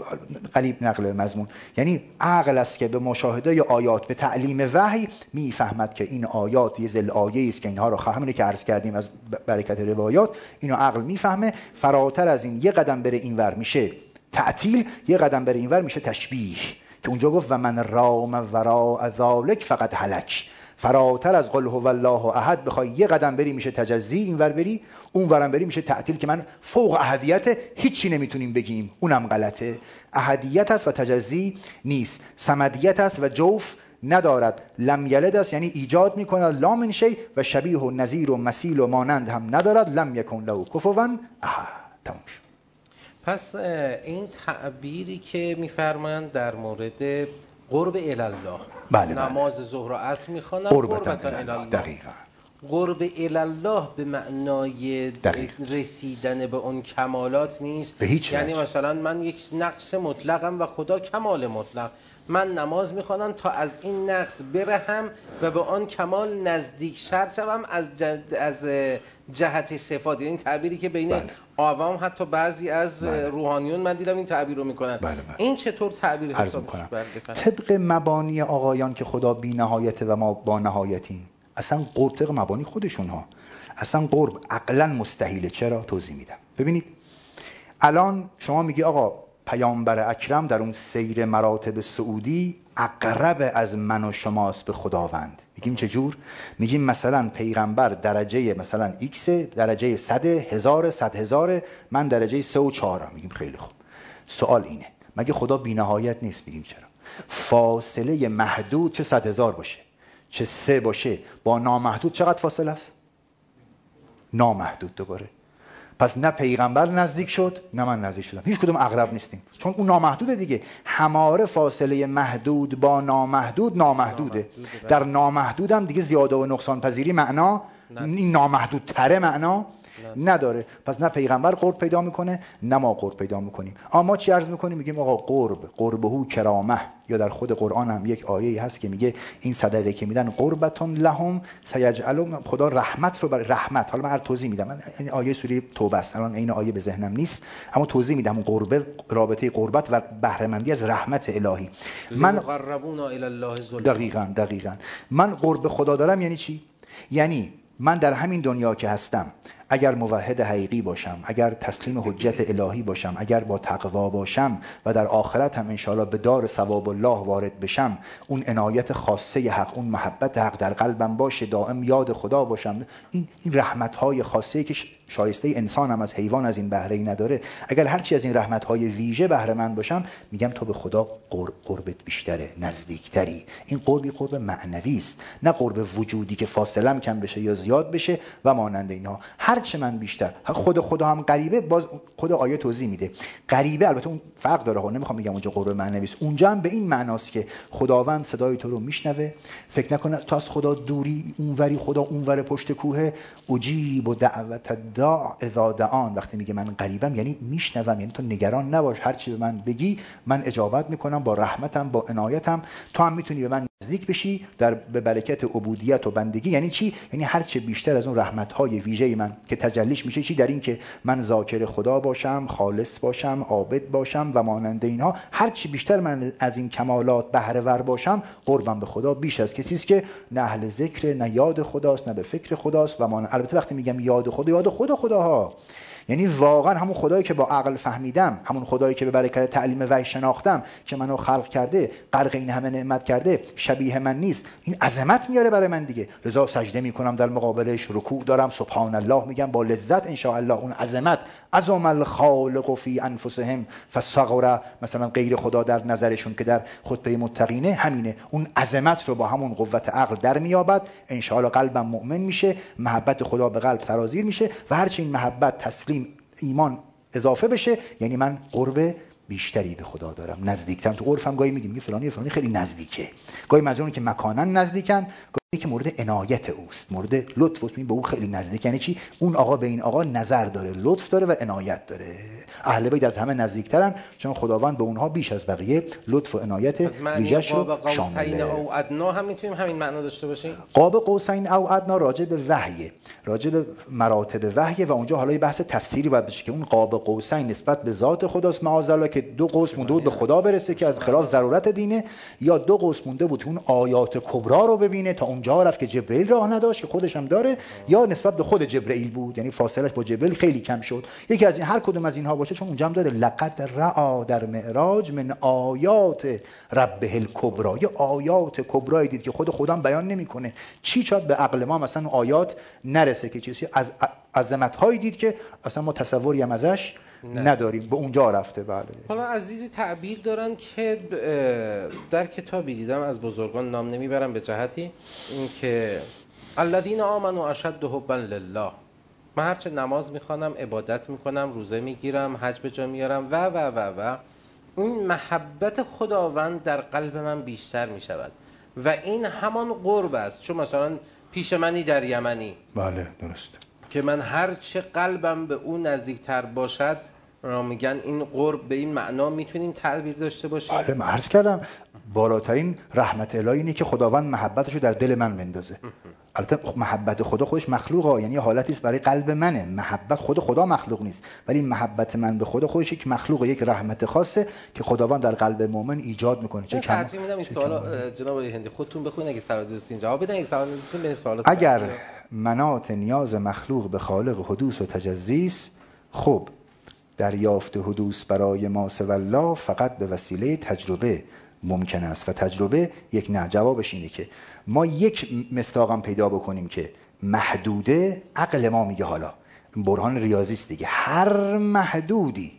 قلیب نقل مضمون. یعنی عقل است که به مشاهده یا آیات به تعلیم وحی می‌فهمد که این آیات یه زل آیه است که اینها رو همونی که عرض کردیم از برکت روایات اینو عقل می‌فهمه. فراتر از این یه قدم بره اینور میشه تعطیل یه قدم بره اینور میشه تشبیه. که اونجا گفت و من رام ورا ذالک فقط هلک. فراتر از قل هو الله احد بخوای یه قدم بری میشه تجزی اینور بری اون ورم بری میشه تعطیل که من فوق احدیت هیچی نمی‌تونیم بگیم. اونم غلطه. احدیت است و تجزی نیست. سمدیت است و جوف ندارد. لم یلد است یعنی ایجاد می‌کند. لا من شی و شبیه و نظیر و مسیل و مانند هم ندارد. لم یکن له کفوا احد. تموم شد. پس این تعبیری که میفرمایند در مورد قرب الله بله بله. نماز ظهر و عصر می‌خوانند قربت الله دقیقا. قرب الله به معنای دقیق. رسیدن به اون کمالات نیست. به هیچ یعنی وجه. مثلا من یک نقص مطلقم و خدا کمال مطلق. من نماز می‌خوانم تا از این نقص برهم و به آن کمال نزدیک شرط شوم از, از جهت صفات این تعبیری که بین بله. عوام حتی بعضی از بله. روحانیون من دیدم این تعبیر رو می‌کنن بله، بله. این چطور تعبیر حساب. طبق مبانی آقایان که خدا بی نهایته و ما با نهایتیم اصلا قرب طبق مبانی خودشون ها اصلا قرب عقلا مستحیله چرا توضیح میدم ببینید الان شما میگی آقا پیامبر اکرم در اون سیر مراتب سعودی اقرب از من و شماست به خداوند. میگیم چجور؟ میگیم مثلا پیغمبر درجه مثلا x درجه صد هزار صد هزار من درجه سه و چهارم میگیم خیلی خوب. سوال اینه. مگه خدا بینهایت نیست؟ میگیم چرا؟ فاصله محدود چه صد هزار باشه؟ چه سه باشه؟ با نامحدود چقدر فاصله است؟ نامحدود دوباره. پس نه پیغمبر نزدیک شد نه من نزدیک شدم. هیچ کدوم اقرب نیستیم. چون اون نامحدوده دیگه. هماره فاصله محدود با نامحدود نامحدوده. در نامحدود هم دیگه زیاده و نقصان پذیری معنا این نامحدود تره معنا. نداره. پس نه پیغمبر قرب پیدا می‌کنه نه ما قرب پیدا می‌کنیم. اما ما چی عرض می‌کنیم؟ میگیم آقا قرب قربهو کرامه. یا در خود قرآن هم یک آیه هست که میگه این صدقه که میدن قربتون لهم سیجعل خدا رحمت رو برای رحمت. حالا من توضیح میدم. من این آیه سوره توبه است. الان این آیه به ذهنم نیست. اما توضیح میدم. اون قربه رابطه قربت و بهره مندی از رحمت الهی. من مقربون الی الله دقیقا دقیقا. من قرب خدا دارم یعنی چی؟ یعنی من در همین دنیا که هستم اگر موحد حقیقی باشم اگر تسلیم حجت الهی باشم اگر با تقوا باشم و در آخرت هم انشاءالله به دار ثواب الله وارد بشم اون عنایت خاصه حق اون محبت حق در قلبم باشه دائم یاد خدا باشم این این رحمت های خاصه که شایسته انسان هم از حیوان از این بهره ای نداره. اگر هرچی از این رحمت های ویژه بهره مند باشم میگم تو به خدا قرب قربت بیشتره نزدیکتری. این قربی قرب معنوی است نه قرب وجودی که فاصلم کم بشه یا زیاد بشه و مانند اینها. هرچه من بیشتر خود خدا هم غریبه باز خود آیه توضیح میده. غریبه البته اون فرق داره ها نمی‌خوام بگم اونجا قرب معنوی است. اونجا هم به این معناست که خداوند صدای تو رو میشنوه. فکر نکنه تو از خدا دوری اونوری خدا اونور پشت کوه. اجیب و دعوت اذا دعان. وقتی میگه من قریبم یعنی میشنوم یعنی تو نگران نباش. هرچی به من بگی من اجابت می‌کنم با رحمتم با عنایتم. تو هم می‌تونی به من نزدیک بشی در به برکت عبودیت و بندگی. یعنی چی؟ یعنی هر چه بیشتر از اون رحمت های ویژه من که تجلیش میشه چی؟ در این که من ذاکر خدا باشم خالص باشم عابد باشم و مانند اینها. هر چی بیشتر من از این کمالات بهره ور باشم قربم به خدا بیش از کسی است که نه اهل ذکر نه یاد خداست نه به فکر خداست و مانند البته وقتی میگم یاد خدا یاد خدا خداها. یعنی واقعا همون خدایی که با عقل فهمیدم همون خدایی که به برکت تعلیم وحی شناختم که منو خلق کرده غرق این همه نعمت کرده شبیه من نیست. این عظمت میاره برای من دیگه. لذا سجده می‌کنم در مقابلش رکوع دارم. سبحان الله میگم با لذت ان الله اون عظمت. عظم الخالق فی انفسهم فصغر. مثلا غیر خدا در نظرشون که در خطبه متقینه همینه. اون عظمت رو با همون قوت عقل در میابد ان قلبم مؤمن میشه محبت خدا به قلب سرازیر میشه و هرچی این محبت تسلیم ایمان اضافه بشه یعنی من قرب بیشتری به خدا دارم. نزدیکترم. تو عرفم گاهی میگیم فلانی فلانی خیلی نزدیکه. گاهی منظورونه که مکانا نزدیکن که مورد عنایت اوست. مورد لطف اوست. به او خیلی نزدیک. یعنی چی؟ اون آقا به این آقا نظر داره لطف داره و عنایت داره. اهل بیت از همه نزدیکترن چون خداوند به اونها بیش از بقیه لطف و عنایت ویژه‌ش رو شامل او ادنا هم می‌تونیم همین معنا داشته باشیم؟ قاب قوسین او ادنا راجع به وحی راجع به مراتب وحی و اونجا حالا بحث تفسیری باید بشه که اون قاب قوسین نسبت به ذات خداست. معاذ که دو قوس مونده بود به خدا برسه که از خلاف ضرورت دینه یا دو قوس مونده بود اون آیات کبرا رو ببینه تا اونجا رفت که جبرئیل راه نداشت که خودش هم داره یا نسبت به خود جبرئیل بود یعنی فاصلش با جبرئیل خیلی کم شد. یکی از این هر کدوم از اینها باشه. چون اونجا هم داره لقد رعا در معراج من آیات ربه الکبرا یه آیات کبرایی دید که خود خودم بیان نمی‌کنه. چی شد به عقل ما مثلا اون نرسه که چیزی از عظمت هایی دید که اصلا ما تصوری هم ازش نداریم. به اونجا رفته بله. حالا عزیزی تعبیر دارن که در کتابی دیدم از بزرگان نام نمی‌برم به جهتی اینکه الذین آمنوا اشد حبا لله. من هرچه نماز می‌خوانم عبادت می‌کنم روزه می‌گیرم حج به جا میارم و و و و. این محبت خداوند در قلب من بیشتر می‌شود. و این همان قرب است. چون مثلا پیش منی در یمنی. بله درست که من هرچه قلبم به اون نزدیکتر باشد میگن این قرب به این معنا می‌تونیم تعبیر داشته باشیم؟ بله من عرض کردم بالاترین رحمت الهی اینه که خداوند محبتشو در دل من بندازه. البته محبت خدا خودش مخلوقه یعنی حالتی است برای قلب منه. محبت خود خدا مخلوق نیست ولی محبت من به خدا خودش یک مخلوق یک رحمت خاصه که خداوند در قلب مؤمن ایجاد می‌کنه. چه کم میدم این سوال جناب هندی خودتون بخونید اگه سوال دوستین جواب بدین سوال دوستین بریم سوالات اگر منات نیاز مخلوق به خالق حدوث و تجزیس خب دریافت حدوث برای ما الله فقط به وسیله تجربه ممکن است. و تجربه یک نه جوابش اینه که ما یک مستاقم پیدا بکنیم که محدوده عقل ما میگه حالا. برهان ریاضی است دیگه. هر محدودی.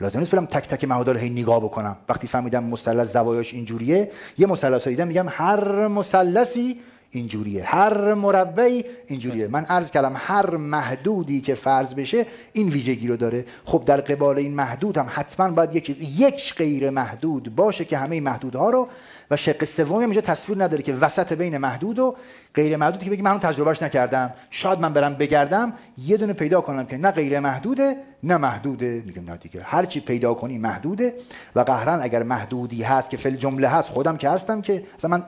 لازم نیست برم تک تک محدود رو هی نگاه بکنم. وقتی فهمیدم مثلث زوایاش اینجوریه یه مثلث دیدم میگم هر مثلثی اینجوریه. هر مربعی اینجوریه. من عرض کردم هر محدودی که فرض بشه این ویژگی رو داره. خب در قبال این محدود هم حتما باید یک یک غیر محدود باشه که همه محدودها رو. و شق سومی اینجا تصویر نداره که وسط بین محدود و غیر محدود که بگی من تجربهش نکردم. شاید من برم بگردم یه دونه پیدا کنم که نه غیر محدوده نه محدوده. میگم نه دیگه. هر چی پیدا کنی محدوده. و قهرن اگر محدودی هست که فل جمله هست خودم که هستم که مثلا من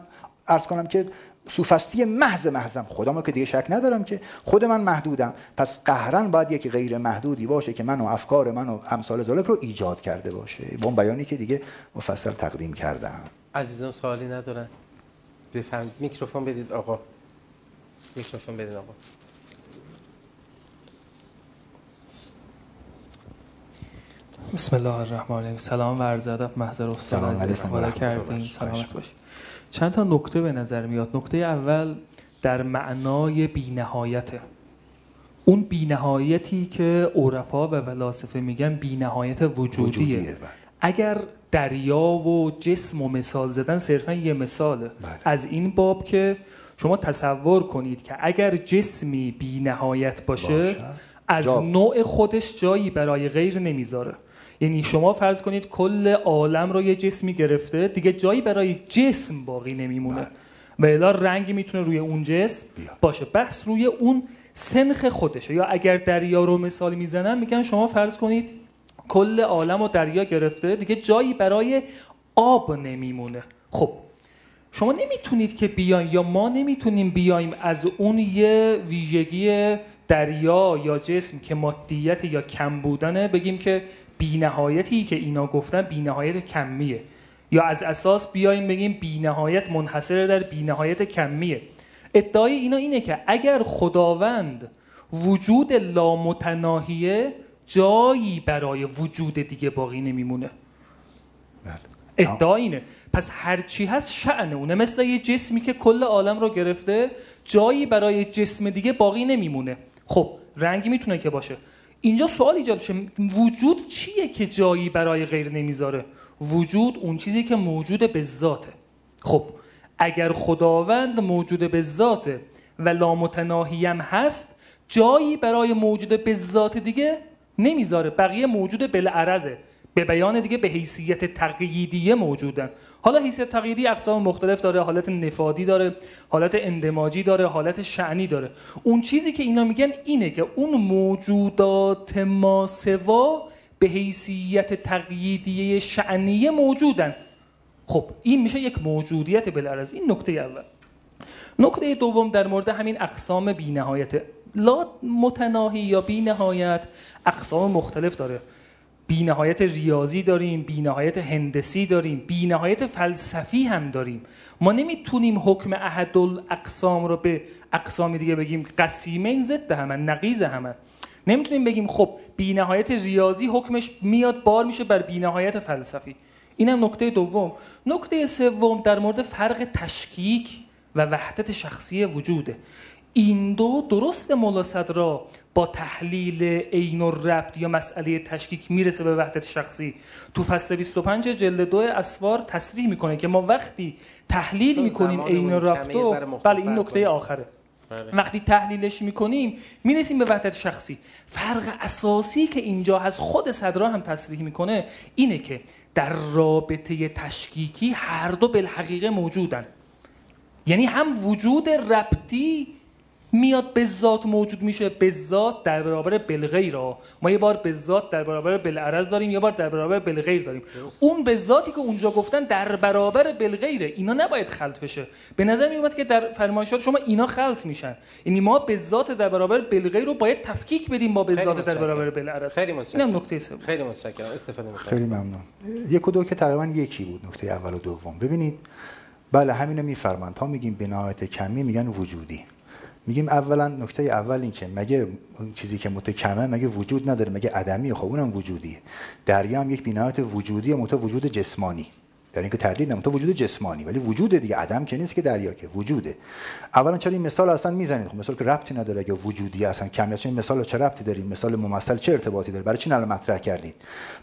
عرض کنم که سوفستی محض محضم. خودم که دیگه شک ندارم که خود من محدودم. پس قهرن باید یک غیر محدودی باشه که من و افکار من و امثال ذالک رو ایجاد کرده باشه. با اون بیانی که دیگه مفصل تقدیم کردم. عزیزان سوالی ندارن. بفرمایید میکروفون بدید آقا. میکروفون بدید آقا. بسم الله الرحمن الرحیم. سلام و عرض ادب. محضر استاد استفاده کردیم. سلامت باشید. چند تا نکته به نظر میاد. نکته اول در معنای بینهایته. اون بینهایتی که عرفا و ولاسفه میگن بینهایت وجودیه, وجودیه بله. اگر دریا و جسم و مثال زدن صرفا یه مثاله. بله. از این باب که شما تصور کنید که اگر جسمی بینهایت باشه از نوع خودش جایی برای غیر نمی‌ذاره. یعنی شما فرض کنید کل عالم رو یه جسمی گرفته دیگه جایی برای جسم باقی نمیمونه. و الا رنگی می‌تونه روی اون جسم باشه. بس روی اون سنخ خودشه. یا اگر دریا رو مثال می‌زنن میگن شما فرض کنید کل عالم و دریا گرفته دیگه جایی برای آب نمیمونه. خب شما نمی‌تونید که بیایم یا ما نمی‌تونیم بیایم از اون یه ویژگی دریا یا جسم که مادیت یا کم بودنه بگیم که بینهایتی که اینا گفتن بینهایت کمیه. یا از اساس بیایم بگیم بینهایت منحصر در بینهایت کمیه. ادعای اینا اینه که اگر خداوند وجود لامتناهیه جایی برای وجود دیگه باقی نمیمونه. بله. ادعا اینه. پس هرچی هست شعن اونه. مثل یه جسمی که کل عالم رو گرفته جایی برای جسم دیگه باقی نمیمونه. خب رنگی می‌تونه که باشه. اینجا سوال ایجاد شه وجود چیه که جایی برای غیر نمی‌ذاره؟ وجود اون چیزی که موجود به ذاته. خب اگر خداوند موجود به ذاته و لامتناهیم هست جایی برای موجود به ذات دیگه نمی‌ذاره. بقیه موجود بالعرضه به بیان دیگه به حیثیت تقییدیه موجودن. حالا حیثیت تقییدی اقسام مختلف داره حالت نفادی داره حالت اندماجی داره حالت شعنی داره. اون چیزی که اینا میگن اینه که اون موجودات ماسوا به حیثیت تقییدیه شعنیه موجودن. خب این میشه یک موجودیت بالعرض این نکته اول. نکته دوم در مورد همین اقسام بینهایت. لا متناهی یا بینهایت اقسام مختلف داره. بینهایت ریاضی داریم بینهایت هندسی داریم بینهایت فلسفی هم داریم. ما نمی‌تونیم حکم احد اقسام رو به اقسام دیگه بگیم. قسیمین ضد همه نقیز همه نمی‌تونیم بگیم خب بینهایت ریاضی حکمش میاد بار میشه بر بینهایت فلسفی. اینم نکته دوم. نکته سوم در مورد فرق تشکیک و وحدت شخصی وجوده. این دو درست مولا را با تحلیل عین و ربط یا مسئله تشکیک می‌رسه به وحدت شخصی. تو فصل 25 جلد دو اسوار تصریح می‌کنه که ما وقتی تحلیل می‌کنیم عین و ربط بله این نکته آخره. بله. وقتی تحلیلش می‌کنیم می‌رسیم به وحدت شخصی. فرق اساسی که اینجا هست خود صدرا هم تصریح می‌کنه اینه که در رابطه تشکیکی هر دو بالحقیقه موجودن. یعنی هم وجود ربطی میاد به ذات موجود میشه به ذات در برابر بلغیر ما یه بار به ذات در برابر بلعرض داریم یه بار در برابر بلغیر داریم. اون به ذاتی که اونجا گفتن در برابر بلغیره اینا نباید خلط بشه. به نظر می اومد که در فرمایشات شما اینا خلط میشن. یعنی ما به ذات در برابر بلغیر رو باید تفکیک بدیم با به ذات در برابر بلعرض خیلی متشکرم. نکته سوم. خیلی متشکرم. استفاده خیلی ممنون. یک و دو که تقریبا یکی بود نکته اول و دوم. ببینید بله همینو میفرمایند. تا میگیم بنایت کمی میگن وجودی. میگیم اولا نکته اول این که مگه چیزی که متکمه مگه وجود نداره مگه عدمی؟ خب اونم وجودیه. دریا هم یک بینایت وجودی مت وجود جسمانی. در اینکه تردید نمیشه وجود جسمانی. ولی وجود دیگه. عدم که نیست که دریا که وجوده. اولا چرا این مثال اصلا می‌زنید؟ خب مثال که ربطی نداره اگه وجودی اصلا کمیت این مثال چه ربطی داریم مثال ممثل چه ارتباطی داره؟ برای چی الان مطرح کردید؟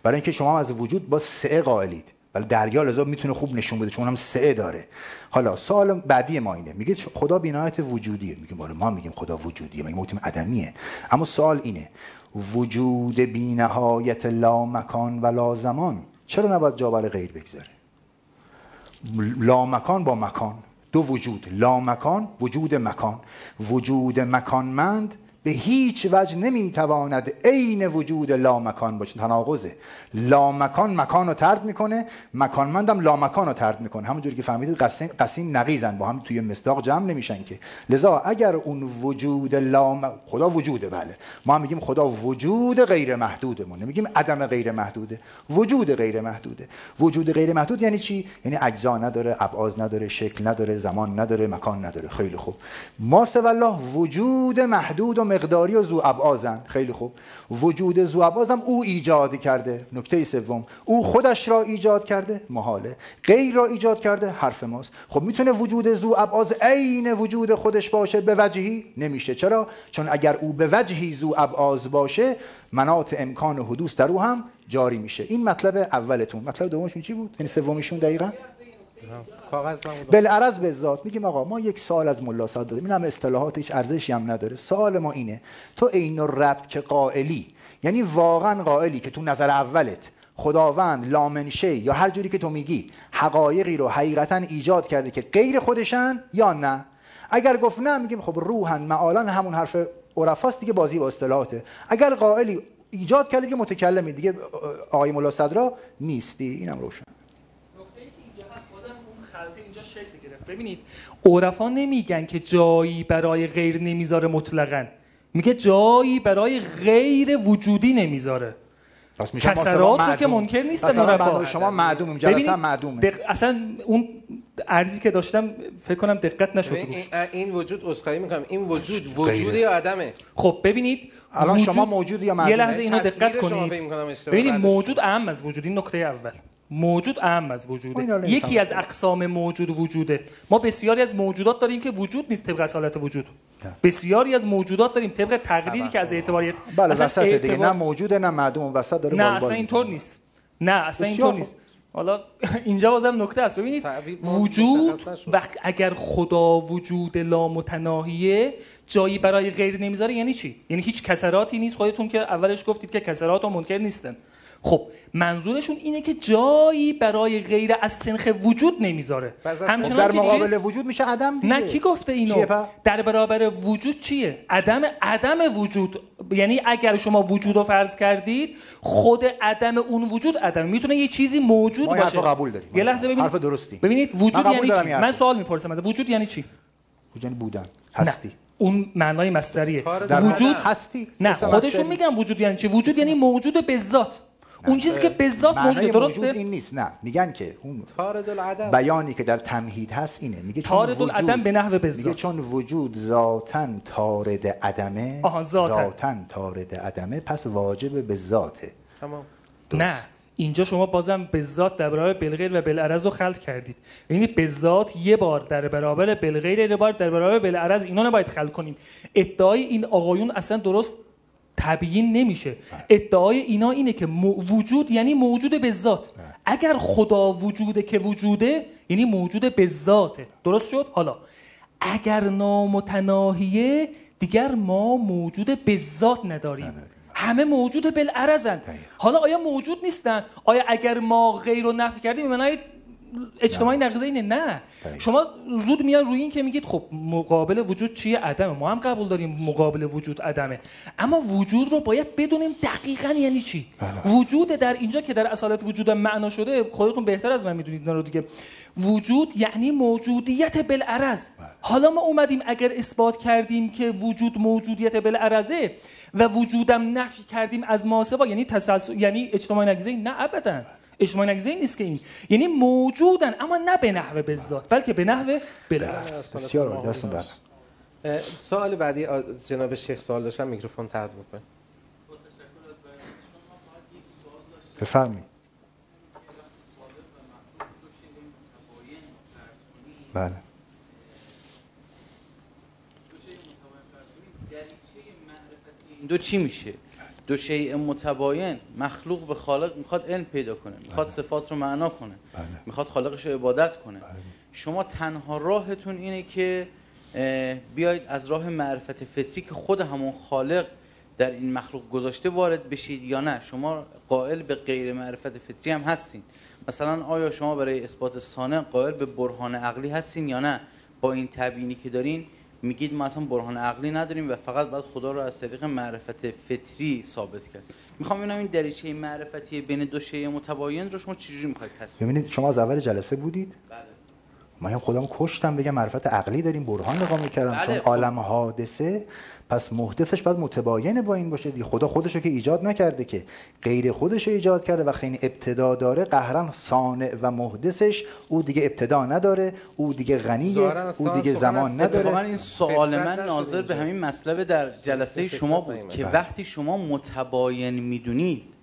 برای اینکه شما از وجود با سه قائلید. ولی دریا لذا می‌تونه خوب نشون بده چون هم سه داره. حالا سوال بعدی ما اینه. میگه خدا بینایت وجودیه. میگیم ما میگیم خدا وجودیه میگیم متیم عدمیه اما سوال اینه. وجود بینهایت لا مکان و لا زمان چرا نباید جا برای غیر بگذاره؟ لا مکان با مکان. دو وجود. لا مکان وجود مکان. وجود مکانمند به هیچ وجه نمی‌تواند عین وجود لامکان باشه تناقضه. لامکان مکان رو ترد می‌کنه. مکانمندم لامکان رو ترد می‌کنه. همونجوری که فهمیدید قسیم, قسیم نقیزن. با هم توی مصداق جمع نمیشن که. لذا اگر اون وجود لام خدا وجوده بله. ما هم میگیم خدا وجود غیر محدوده ما نمیگیم عدم غیر محدوده. وجود غیر محدوده. وجود غیر محدود یعنی چی؟ یعنی اجزا نداره ابعاض نداره شکل نداره زمان نداره مکان نداره. خیلی خوب. ما الله وجود محدود و مقداری و زو ابعازن خیلی خوب. وجود زو ابعازم او ایجاد کرده. نکته سوم. او خودش را ایجاد کرده. محاله. غیر را ایجاد کرده. حرف ماست. خب می‌تونه وجود زو ابعاز عین وجود خودش باشه؟ به وجهی؟ نمیشه. چرا؟ چون اگر او به وجهی زو ابعاز باشه منات امکان حدوث در او هم جاری میشه. این مطلب اولتون. مطلب دومشون چی بود؟ یعنی سومیشون دقیقا؟ بالعرض به ذات میگیم آقا ما یک سال از ملا داریم. این هم اصطلاحات هیچ ارزشی هم نداره. سوال ما اینه تو عین ربط که قائلی یعنی واقعا قائلی که تو نظر اولت خداوند لامنشه یا هر جوری که تو میگی حقایقی رو حقیقتا ایجاد کرده که غیر خودشن یا نه؟ اگر گفت نه میگیم خب روحن معالن همون حرف عرفاست دیگه بازی با اصطلاحاته. اگر قائلی ایجاد کرده که متکلمی دیگه آقای ملا صدرا نیستی. اینم روشن. ببینید عرفا نمیگن که جایی برای غیر نمی‌ذاره مطلقا. میگه جایی برای غیر وجودی نمی‌ذاره. کسرات رو که منکر نیستن عرفا شما معدوم جلسه معدومه. دق... اصلا اون ارزی که داشتم فکر کنم دقت نشد این, این وجود اسخایی می‌کنم. این وجود وجود یا عدمه؟ خب ببینید الان وجود... شما موجود یا معدوم یه لحظه اینو دقت کنید. ببینید موجود اهم از وجود این نکته اول. موجود اهم از وجوده. یکی از اقسام موجود وجوده. ما بسیاری از موجودات داریم که وجود نیست طبق اصالت وجود. بسیاری از موجودات داریم طبق تقریری که از اعتباریت بله وسط دیگه. نه موجوده نه معدوم وسط داره نه اصلا اینطور نیست. نه اصلا اینطور نیست. حالا اینجا بازم نکته است. ببینید وجود وقت اگر خدا وجود لامتناهیه جایی برای غیر نمی‌ذاره یعنی چی؟ یعنی هیچ کسراتی نیست. خودتون که اولش گفتید که کسرات و منکر نیستن. خب منظورشون اینه که جایی برای غیر از سنخ وجود نمی‌ذاره. همچنان در مقابل وجود میشه عدم دیگه. نه کی گفته اینو؟ در برابر وجود چیه؟ عدم عدم وجود. یعنی اگر شما وجود رو فرض کردید خود عدم اون وجود عدم. می‌تونه یه چیزی موجود باشه. قبول داریم. یه لحظه ببینید. حرف درستی. ببینید وجود یعنی چی؟ من سوال می‌پرسم از وجود یعنی چی؟ وجود یعنی بودن. هستی. نه. اون معنای مستریه وجود هستی. نه خودشون میگن وجود یعنی چی؟ وجود یعنی موجود به ذات. اون چیزی که به ذات موجود درسته؟ موجود این نیست نه. میگن که اون بیانی که در تمهید هست اینه. میگه چون تارد العدم به نحو به میگه چون وجود ذاتا تارد عدمه ذاتا. تارد عدمه پس واجب به ذاته. تمام. نه. اینجا شما بازم به ذات در برابر بلغیر و بلعرض رو خلط کردید. یعنی به ذات یه بار در برابر بلغیر یه بار در برابر بلعرض اینا نباید خلط کنیم. ادعای این آقایون اصلا درست تبیین نمیشه. ادعای اینا اینه که وجود یعنی موجود به ذات. اگر خدا وجوده که وجوده یعنی موجود به ذاته. درست شد؟ حالا. اگر نامتناهیه دیگر ما موجود به ذات نداریم. همه موجود بالعرضن حالا آیا موجود نیستن؟ آیا اگر ما غیر رو نفی کردیم معنای اجتماعی نقضه اینه. نه. شما زود میان روی این که میگید خب مقابل وجود چیه؟ عدمه. ما هم قبول داریم مقابل وجود عدمه. اما وجود رو باید بدونیم دقیقا یعنی چی؟ بله. وجود در اینجا که در اصالت وجود معنا شده خودتون بهتر از من می‌دونید رو دیگه. وجود یعنی موجودیت بالعرض. بله. حالا ما اومدیم اگر اثبات کردیم که وجود موجودیت بالعرضه و وجودم نفی کردیم از ماسوا یعنی تسلسل یعنی اجتماعی نگیزه نه ابدا. اجتماعی نگیزه نیست که این. یعنی موجودن اما نه به نحو بذات بلکه به نحو بلغت بسیار دستون در سوال بعدی جناب شیخ سوال داشتم میکروفون تقدیم کنید بفرمایید. بله. دو چی میشه؟ دو شیء متباین مخلوق به خالق می‌خواد علم پیدا کنه می‌خواد بله. صفات رو معنا کنه بله. می‌خواد خالقش رو عبادت کنه بله. شما تنها راهتون اینه که بیاید از راه معرفت فطری که خود همون خالق در این مخلوق گذاشته وارد بشید یا نه شما قائل به غیر معرفت فطری هم هستین مثلا آیا شما برای اثبات سانه قائل به برهان عقلی هستین یا نه با این تبیینی که دارین میگید ما اصلا برهان عقلی نداریم و فقط باید خدا رو از طریق معرفت فطری ثابت کرد. می‌خوام ببینم این دریچه معرفتی بین دو شیء متباین رو شما چجوری می‌خواید تصویر ببینید شما از اول جلسه بودید. بله. من هم خودم کشتم بگم معرفت عقلی داریم برهان نگاه می‌کردم. بله. چون خب. عالم حادثه پس محدثش باید متباین با این باشه. دی خدا خودشو که ایجاد نکرده که غیر خودش رو ایجاد کرده و این ابتدا داره. قهرن صانع و محدثش او دیگه ابتدا نداره او دیگه غنیه او دیگه زمان نداره. این سوال من ناظر به همین مطلب در جلسه شما بود که وقتی شما متباین می‌دونید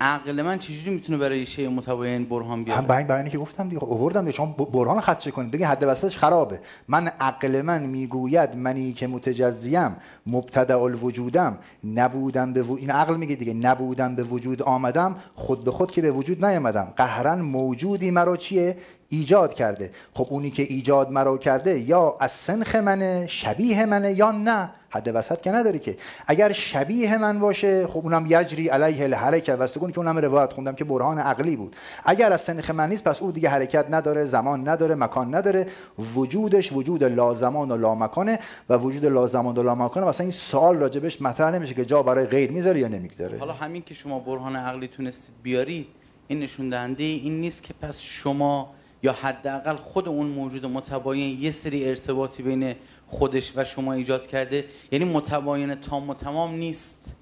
عقل من چجوری می‌تونه برای شی متباین برهان بیاره هم برای بیانی که گفتم دیگه آوردم دیگه. شما برهان خدشه کنید. بگید حد وسطش خرابه. من عقل من می‌گوید منی که متجزیم مبتدا الوجودم. نبودم به این عقل میگه دیگه. نبودم به وجود آمدم خود به خود که به وجود نیامدم. قهرن موجودی مرا چیه؟ ایجاد کرده. خب اونی که ایجاد مرا کرده یا از سنخ منه شبیه منه یا نه؟ حد وسط که نداری که. اگر شبیه من باشه خب اونم یجری علیه الحرکت وستگون که اونم روایت خوندم که برهان عقلی بود. اگر از سنخ من نیست پس او دیگه حرکت نداره زمان نداره مکان نداره. وجودش وجود لازمان و لامکانه و وجود لازمان و لامکانه. مثلا این سوال راجبش مطرح نمیشه که جا برای غیر می‌ذاره یا نمی‌گذاره. حالا همین که شما برهان عقلی تونستید بیاری این نشون دهنده این نیست که پس شما یا حداقل خود اون موجود متباین یه سری ارتباطی بین خودش و شما ایجاد کرده؟ یعنی متباین تام و تمام نیست.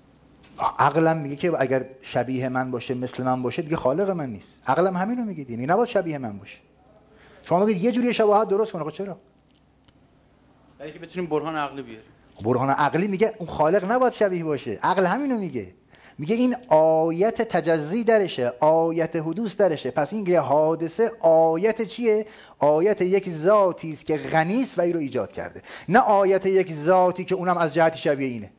عقلم میگه که اگر شبیه من باشه مثل من باشه دیگه خالق من نیست. عقلم همینو میگه دیگه. نباید شبیه من باشه. شما میگید یه جوری شباهت درست کنه. خب چرا؟ برای که بتونیم برهان عقلی بیاریم. برهان عقلی میگه اون خالق نباید شبیه باشه. عقل همینو میگه. میگه این آیت تجزی درشه آیت حدوث درشه. پس این یه حادثه آیت چیه؟ آیت یک ذاتی است که غنی است و این رو ایجاد کرده. نه آیت یک ذاتی که اونم از جهت شبیه اینه.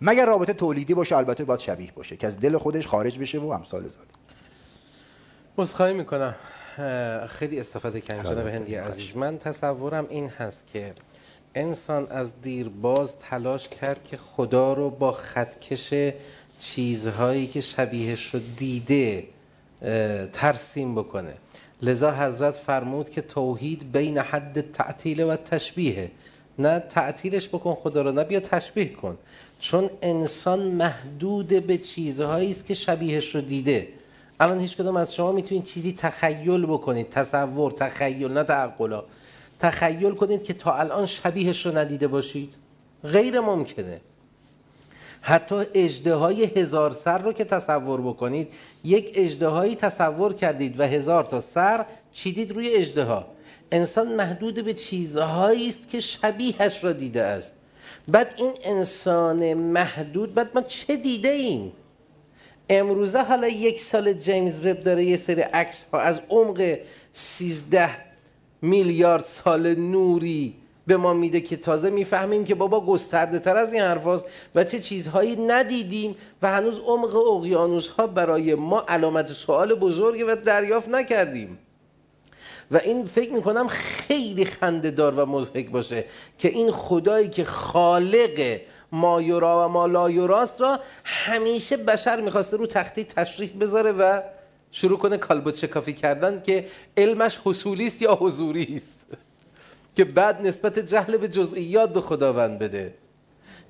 مگر رابطه تولیدی باشه البته باید شبیه باشه. که از دل خودش خارج بشه و امثال زال مصخایی می‌کنم. خیلی استفاده کردیم جناب هندی عزیز. من تصورم این هست که انسان از دیرباز تلاش کرد که خدا رو با خطکش چیزهایی که شبیهش رو دیده ترسیم بکنه. لذا حضرت فرمود که توحید بین حد تعطیل و تشبیه نه تعطیلش بکن خدا رو نه بیا تشبیه کن. چون انسان محدود به چیزهایی است که شبیهش رو دیده. الان هیچ کدوم از شما می‌تونید چیزی تخیل بکنید. تصور تخیل نه تعقلا تخیل کنید که تا الان شبیهش رو ندیده باشید. غیر ممکنه. حتی اجده های هزار سر رو که تصور بکنید یک اجده تصور کردید و هزار تا سر چیدید روی اجده ها انسان محدود به چیزهایی است که شبیهش را دیده است. بعد این انسان محدود بعد ما چه دیده ایم؟ امروزه حالا یک سال جیمز وب داره یه سری عکس ها از عمق 13 میلیارد سال نوری به ما میده که تازه می‌فهمیم که بابا گسترده تر از این حرفاست و چه چیزهایی ندیدیم و هنوز عمق اقیانوس ها برای ما علامت سوال بزرگی و دریافت نکردیم. و این فکر می‌کنم خیلی خندهدار و مزهک باشه که این خدایی که خالق ما یورا و ما لا یوراست را همیشه بشر می‌خواسته رو تختی تشریح بذاره و شروع کنه کالبوت شکافی کردن که علمش حصولی است یا حضوری است که بعد نسبت جهل به جزئیات به خداوند بده.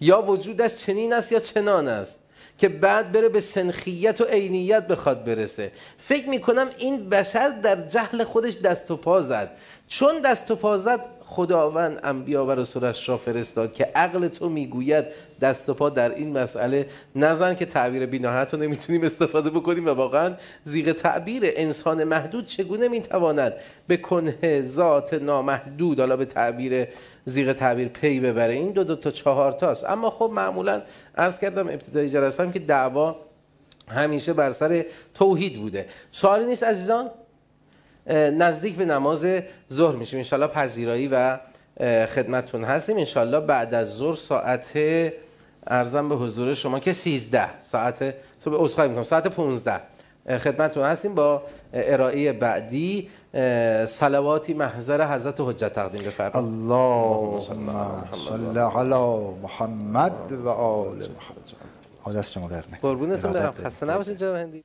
یا وجودش چنین است یا چنان است که بعد بره به سنخیت و عینیت بخواد برسه. فکر می‌کنم این بشر در جهل خودش دست و پا زد. چون دست و پا زد خداوند انبیا و رسولش را فرستاد که عقل تو می‌گوید دست و پا در این مسئله نزن که تعبیر بیناهت رو نمی‌تونیم استفاده بکنیم و واقعا زیغ تعبیر انسان محدود چگونه می‌تواند به کنه ذات نامحدود حالا به تعبیر زیغ تعبیر پی ببره؟ این دو دو تا چهار تاست. اما خب معمولا عرض کردم ابتدای جلسم که دعوا همیشه بر سر توحید بوده. سوالی نیست عزیزان؟ نزدیک به نماز ظهر میشیم. انشالله پذیرایی و خدمتتون هستیم. انشالله بعد از ظهر ساعت ارزم به حضور شما که 13 ساعت صبح عذرخواهی می‌کنم ساعت 15 خدمتتون هستیم با ارائه بعدی صلواتی محضر حضرت حجت تقدیم بفرمایید. الله صل علی محمد و آل محمد حالا شما قربونتون برم. خسته نباشید جناب هندی.